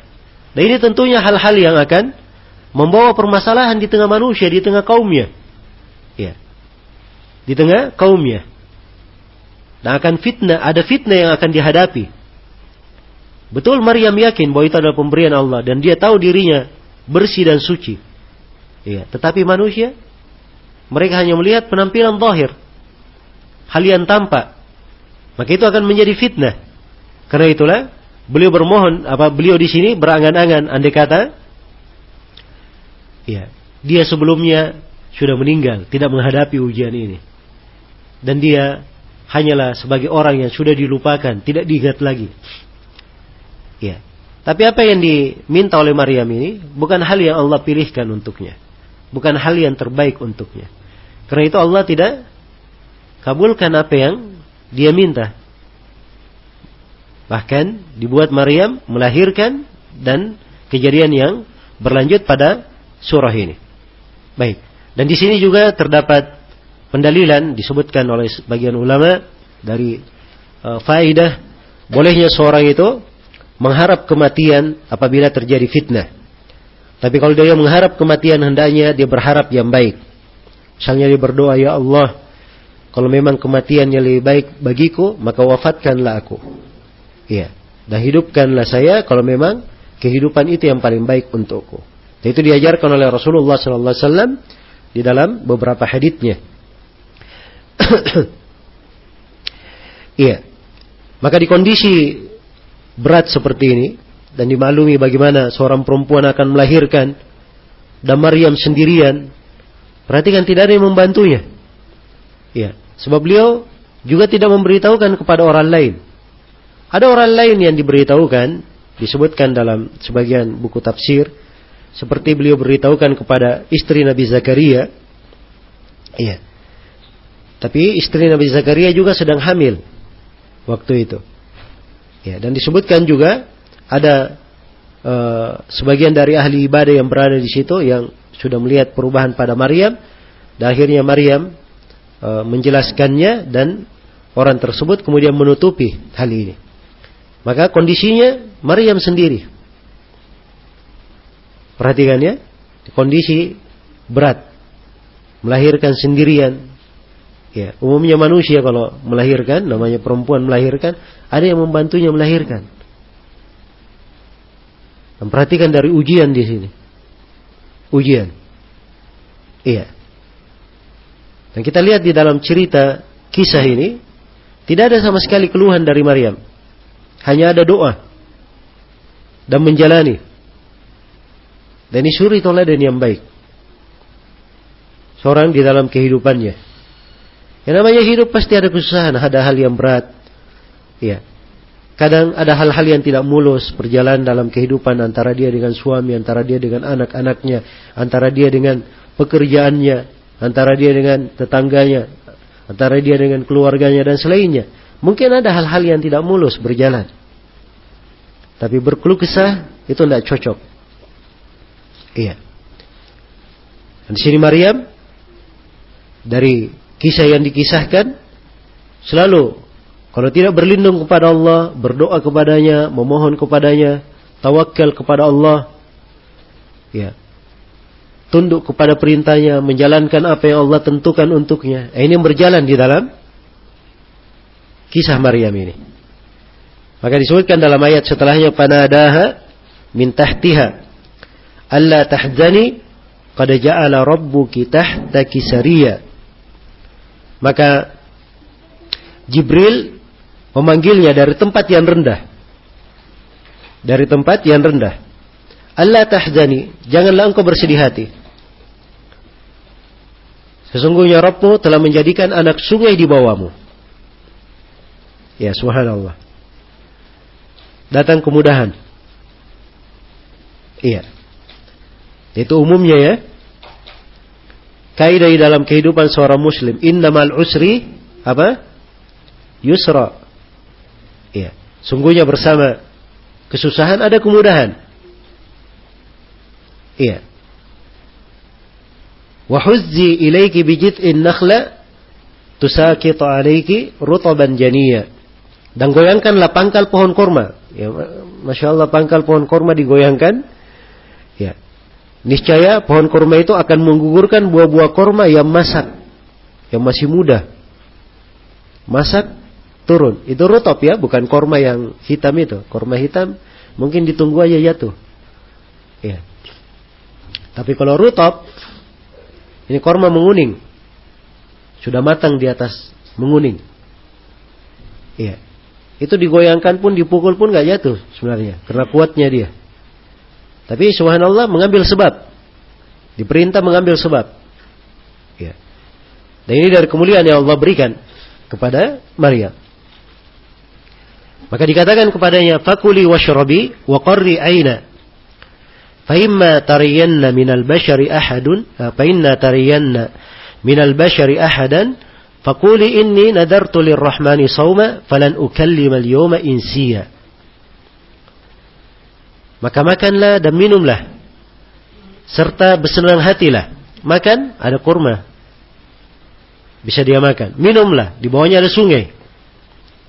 Nah ini tentunya hal-hal yang akan membawa permasalahan di tengah manusia, di tengah kaumnya. Ya. Di tengah kaumnya. Dan akan fitnah, ada fitnah yang akan dihadapi. Betul Maryam yakin bahwa itu adalah pemberian Allah dan dia tahu dirinya bersih dan suci. Ya, tetapi manusia mereka hanya melihat penampilan zahir. Hal yang tampak. Maka itu akan menjadi fitnah. Karena itulah Beliau bermohon apa beliau di sini berangan-angan andai kata ya, dia sebelumnya sudah meninggal, tidak menghadapi ujian ini. Dan dia hanyalah sebagai orang yang sudah dilupakan, tidak diingat lagi. Ya. Tapi apa yang diminta oleh Maryam ini bukan hal yang Allah pilihkan untuknya. Bukan hal yang terbaik untuknya. Karena itu Allah tidak kabulkan apa yang dia minta. Bahkan dibuat Maryam melahirkan dan kejadian yang berlanjut pada surah ini. Baik. Dan di sini juga terdapat pendalilan disebutkan oleh sebagian ulama dari uh, faidah bolehnya seorang itu mengharap kematian apabila terjadi fitnah. Tapi kalau dia mengharap kematian hendaknya dia berharap yang baik. Misalnya dia berdoa, Ya Allah, kalau memang kematiannya lebih baik bagiku, maka wafatkanlah aku. Iya. Dan hidupkanlah saya kalau memang kehidupan itu yang paling baik untukku. Dan itu diajarkan oleh Rasulullah Sallallahu Alaihi Wasallam di dalam beberapa haditsnya. *coughs* Iya. Maka di kondisi berat seperti ini dan dimaklumi bagaimana seorang perempuan akan melahirkan dan Maryam sendirian, perhatikan tidak ada yang membantunya. Iya. Sebab beliau juga tidak memberitahukan kepada orang lain. Ada orang lain yang diberitahukan, disebutkan dalam sebagian buku tafsir, seperti beliau beritahukan kepada istri Nabi Zakaria. Iya. Tapi istri Nabi Zakaria juga sedang hamil waktu itu. Ya, dan disebutkan juga ada uh, sebagian dari ahli ibadah yang berada di situ yang sudah melihat perubahan pada Maryam. Dan akhirnya Maryam uh, menjelaskannya dan orang tersebut kemudian menutupi hal ini. Maka kondisinya Maryam sendiri. Perhatikan ya, kondisi berat, melahirkan sendirian, Ya, umumnya manusia kalau melahirkan, namanya perempuan melahirkan, ada yang membantunya melahirkan. Dan perhatikan dari ujian di sini. Ujian. Iya. Dan kita lihat di dalam cerita kisah ini, tidak ada sama sekali keluhan dari Maryam. Hanya ada doa. Dan menjalani. Dan ini suri toladan yang baik. Seorang di dalam kehidupannya. Yang namanya hidup pasti ada kesusahan, ada hal yang berat. Ya. Kadang ada hal-hal yang tidak mulus berjalan dalam kehidupan antara dia dengan suami, antara dia dengan anak-anaknya, antara dia dengan pekerjaannya, antara dia dengan tetangganya, antara dia dengan keluarganya dan selainnya. Mungkin ada hal-hal yang tidak mulus berjalan. Tapi berkeluh kesah itu tidak cocok. Iya. Dan di sini Maryam dari kisah yang dikisahkan selalu kalau tidak berlindung kepada Allah, berdoa kepadanya, memohon kepadanya, tawakal kepada Allah, ya, tunduk kepada perintahnya, menjalankan apa yang Allah tentukan untuknya. Eh, ini berjalan di dalam kisah Maryam ini. Maka disebutkan dalam ayat setelahnya panadaha min tahtiha alla tahzani qad ja'ala rabbuki tahtaki sariya maka Jibril memanggilnya dari tempat yang rendah. Dari tempat yang rendah. Allah tahzani, janganlah engkau bersedih hati. Sesungguhnya Rabbmu telah menjadikan anak sungai di bawahmu. Ya subhanallah. Datang kemudahan. Iya. Itu umumnya ya kaidah dalam kehidupan seorang muslim innamal usri apa yusra ya sungguhnya bersama. Kesusahan ada kemudahan. Iya. Wa huzzi ilayki bijit'in nakhla tusakitu alayki rutaban janiya. Dan goyangkanlah pangkal pohon korma. Ya masya Allah pangkal pohon korma digoyangkan. Ya niscaya pohon korma itu akan menggugurkan buah-buah korma yang masak, yang masih muda. Masak, turun. Itu rotop ya, bukan korma yang hitam itu. Korma hitam mungkin ditunggu aja jatuh. Ya. Tapi kalau rutop, ini korma menguning. Sudah matang di atas menguning. Iya. Itu digoyangkan pun, dipukul pun gak jatuh sebenarnya. Karena kuatnya dia. Tapi subhanallah mengambil sebab. Diperintah mengambil sebab. Ya. Dan ini dari kemuliaan yang Allah berikan. kepada Maryam. Maka dikatakan kepadanya, "Fakuli washrabi wa qarri aina." Fa imma tariyanna minal bashari ahadun, fa inna tariyanna minal bashari ahadan, faquli inni nadartu lirrahmani sawma falan ukallima al-yawma insiya. Maka makanlah dan minumlah serta bersenang hatilah. Makan ada kurma. Bisa dia makan. Minumlah, di bawahnya ada sungai.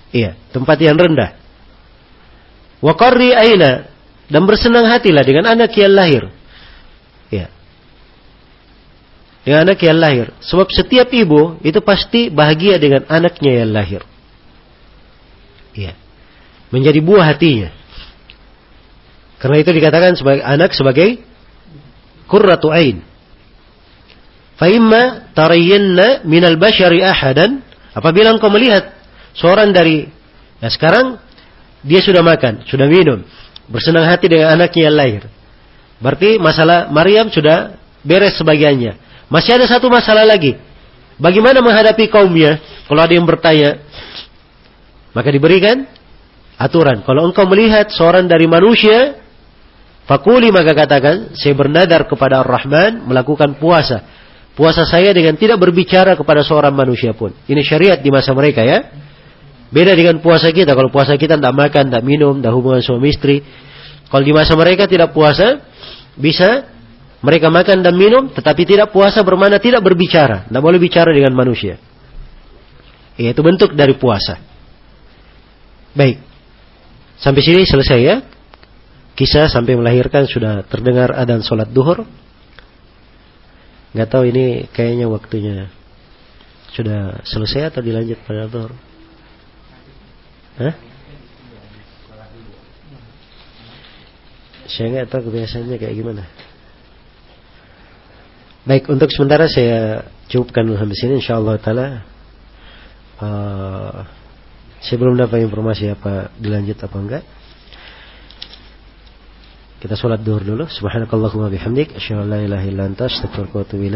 Iya, tempat yang rendah. Wa qarri aina dan bersenang hatilah dengan anak yang lahir. Iya. Dengan anak yang lahir. Sebab setiap ibu itu pasti bahagia dengan anaknya yang lahir. Iya. Menjadi buah hatinya. Karena itu dikatakan sebagai anak sebagai qurratu ain. Fa imma tarayyanna minal bashari ahadan apabila engkau melihat seorang dari ya sekarang dia sudah makan, sudah minum, bersenang hati dengan anaknya yang lahir. Berarti masalah Maryam sudah beres sebagiannya. Masih ada satu masalah lagi. Bagaimana menghadapi kaumnya? Kalau ada yang bertanya, maka diberikan aturan. Kalau engkau melihat seorang dari manusia Fakuli maka katakan, saya bernadar kepada Ar-Rahman melakukan puasa. Puasa saya dengan tidak berbicara kepada seorang manusia pun. Ini syariat di masa mereka ya. Beda dengan puasa kita. Kalau puasa kita tidak makan, tidak minum, tidak hubungan suami istri. Kalau di masa mereka tidak puasa, bisa mereka makan dan minum, tetapi tidak puasa bermana tidak berbicara. Tidak boleh bicara dengan manusia. Itu bentuk dari puasa. Baik. Sampai sini selesai ya kisah sampai melahirkan sudah terdengar adan sholat duhur. Nggak tahu ini kayaknya waktunya sudah selesai atau dilanjut pada duhur. Hah? Saya nggak tahu kebiasaannya kayak gimana. Baik, untuk sementara saya cukupkan dulu sampai sini. Insya Allah Taala. Uh, saya belum dapat informasi apa dilanjut apa enggak. Kita sholat duhur dulu. Subhanakallahumma bihamdik. Asyhadu an la ilaha illa anta astaghfiruka wa atubu.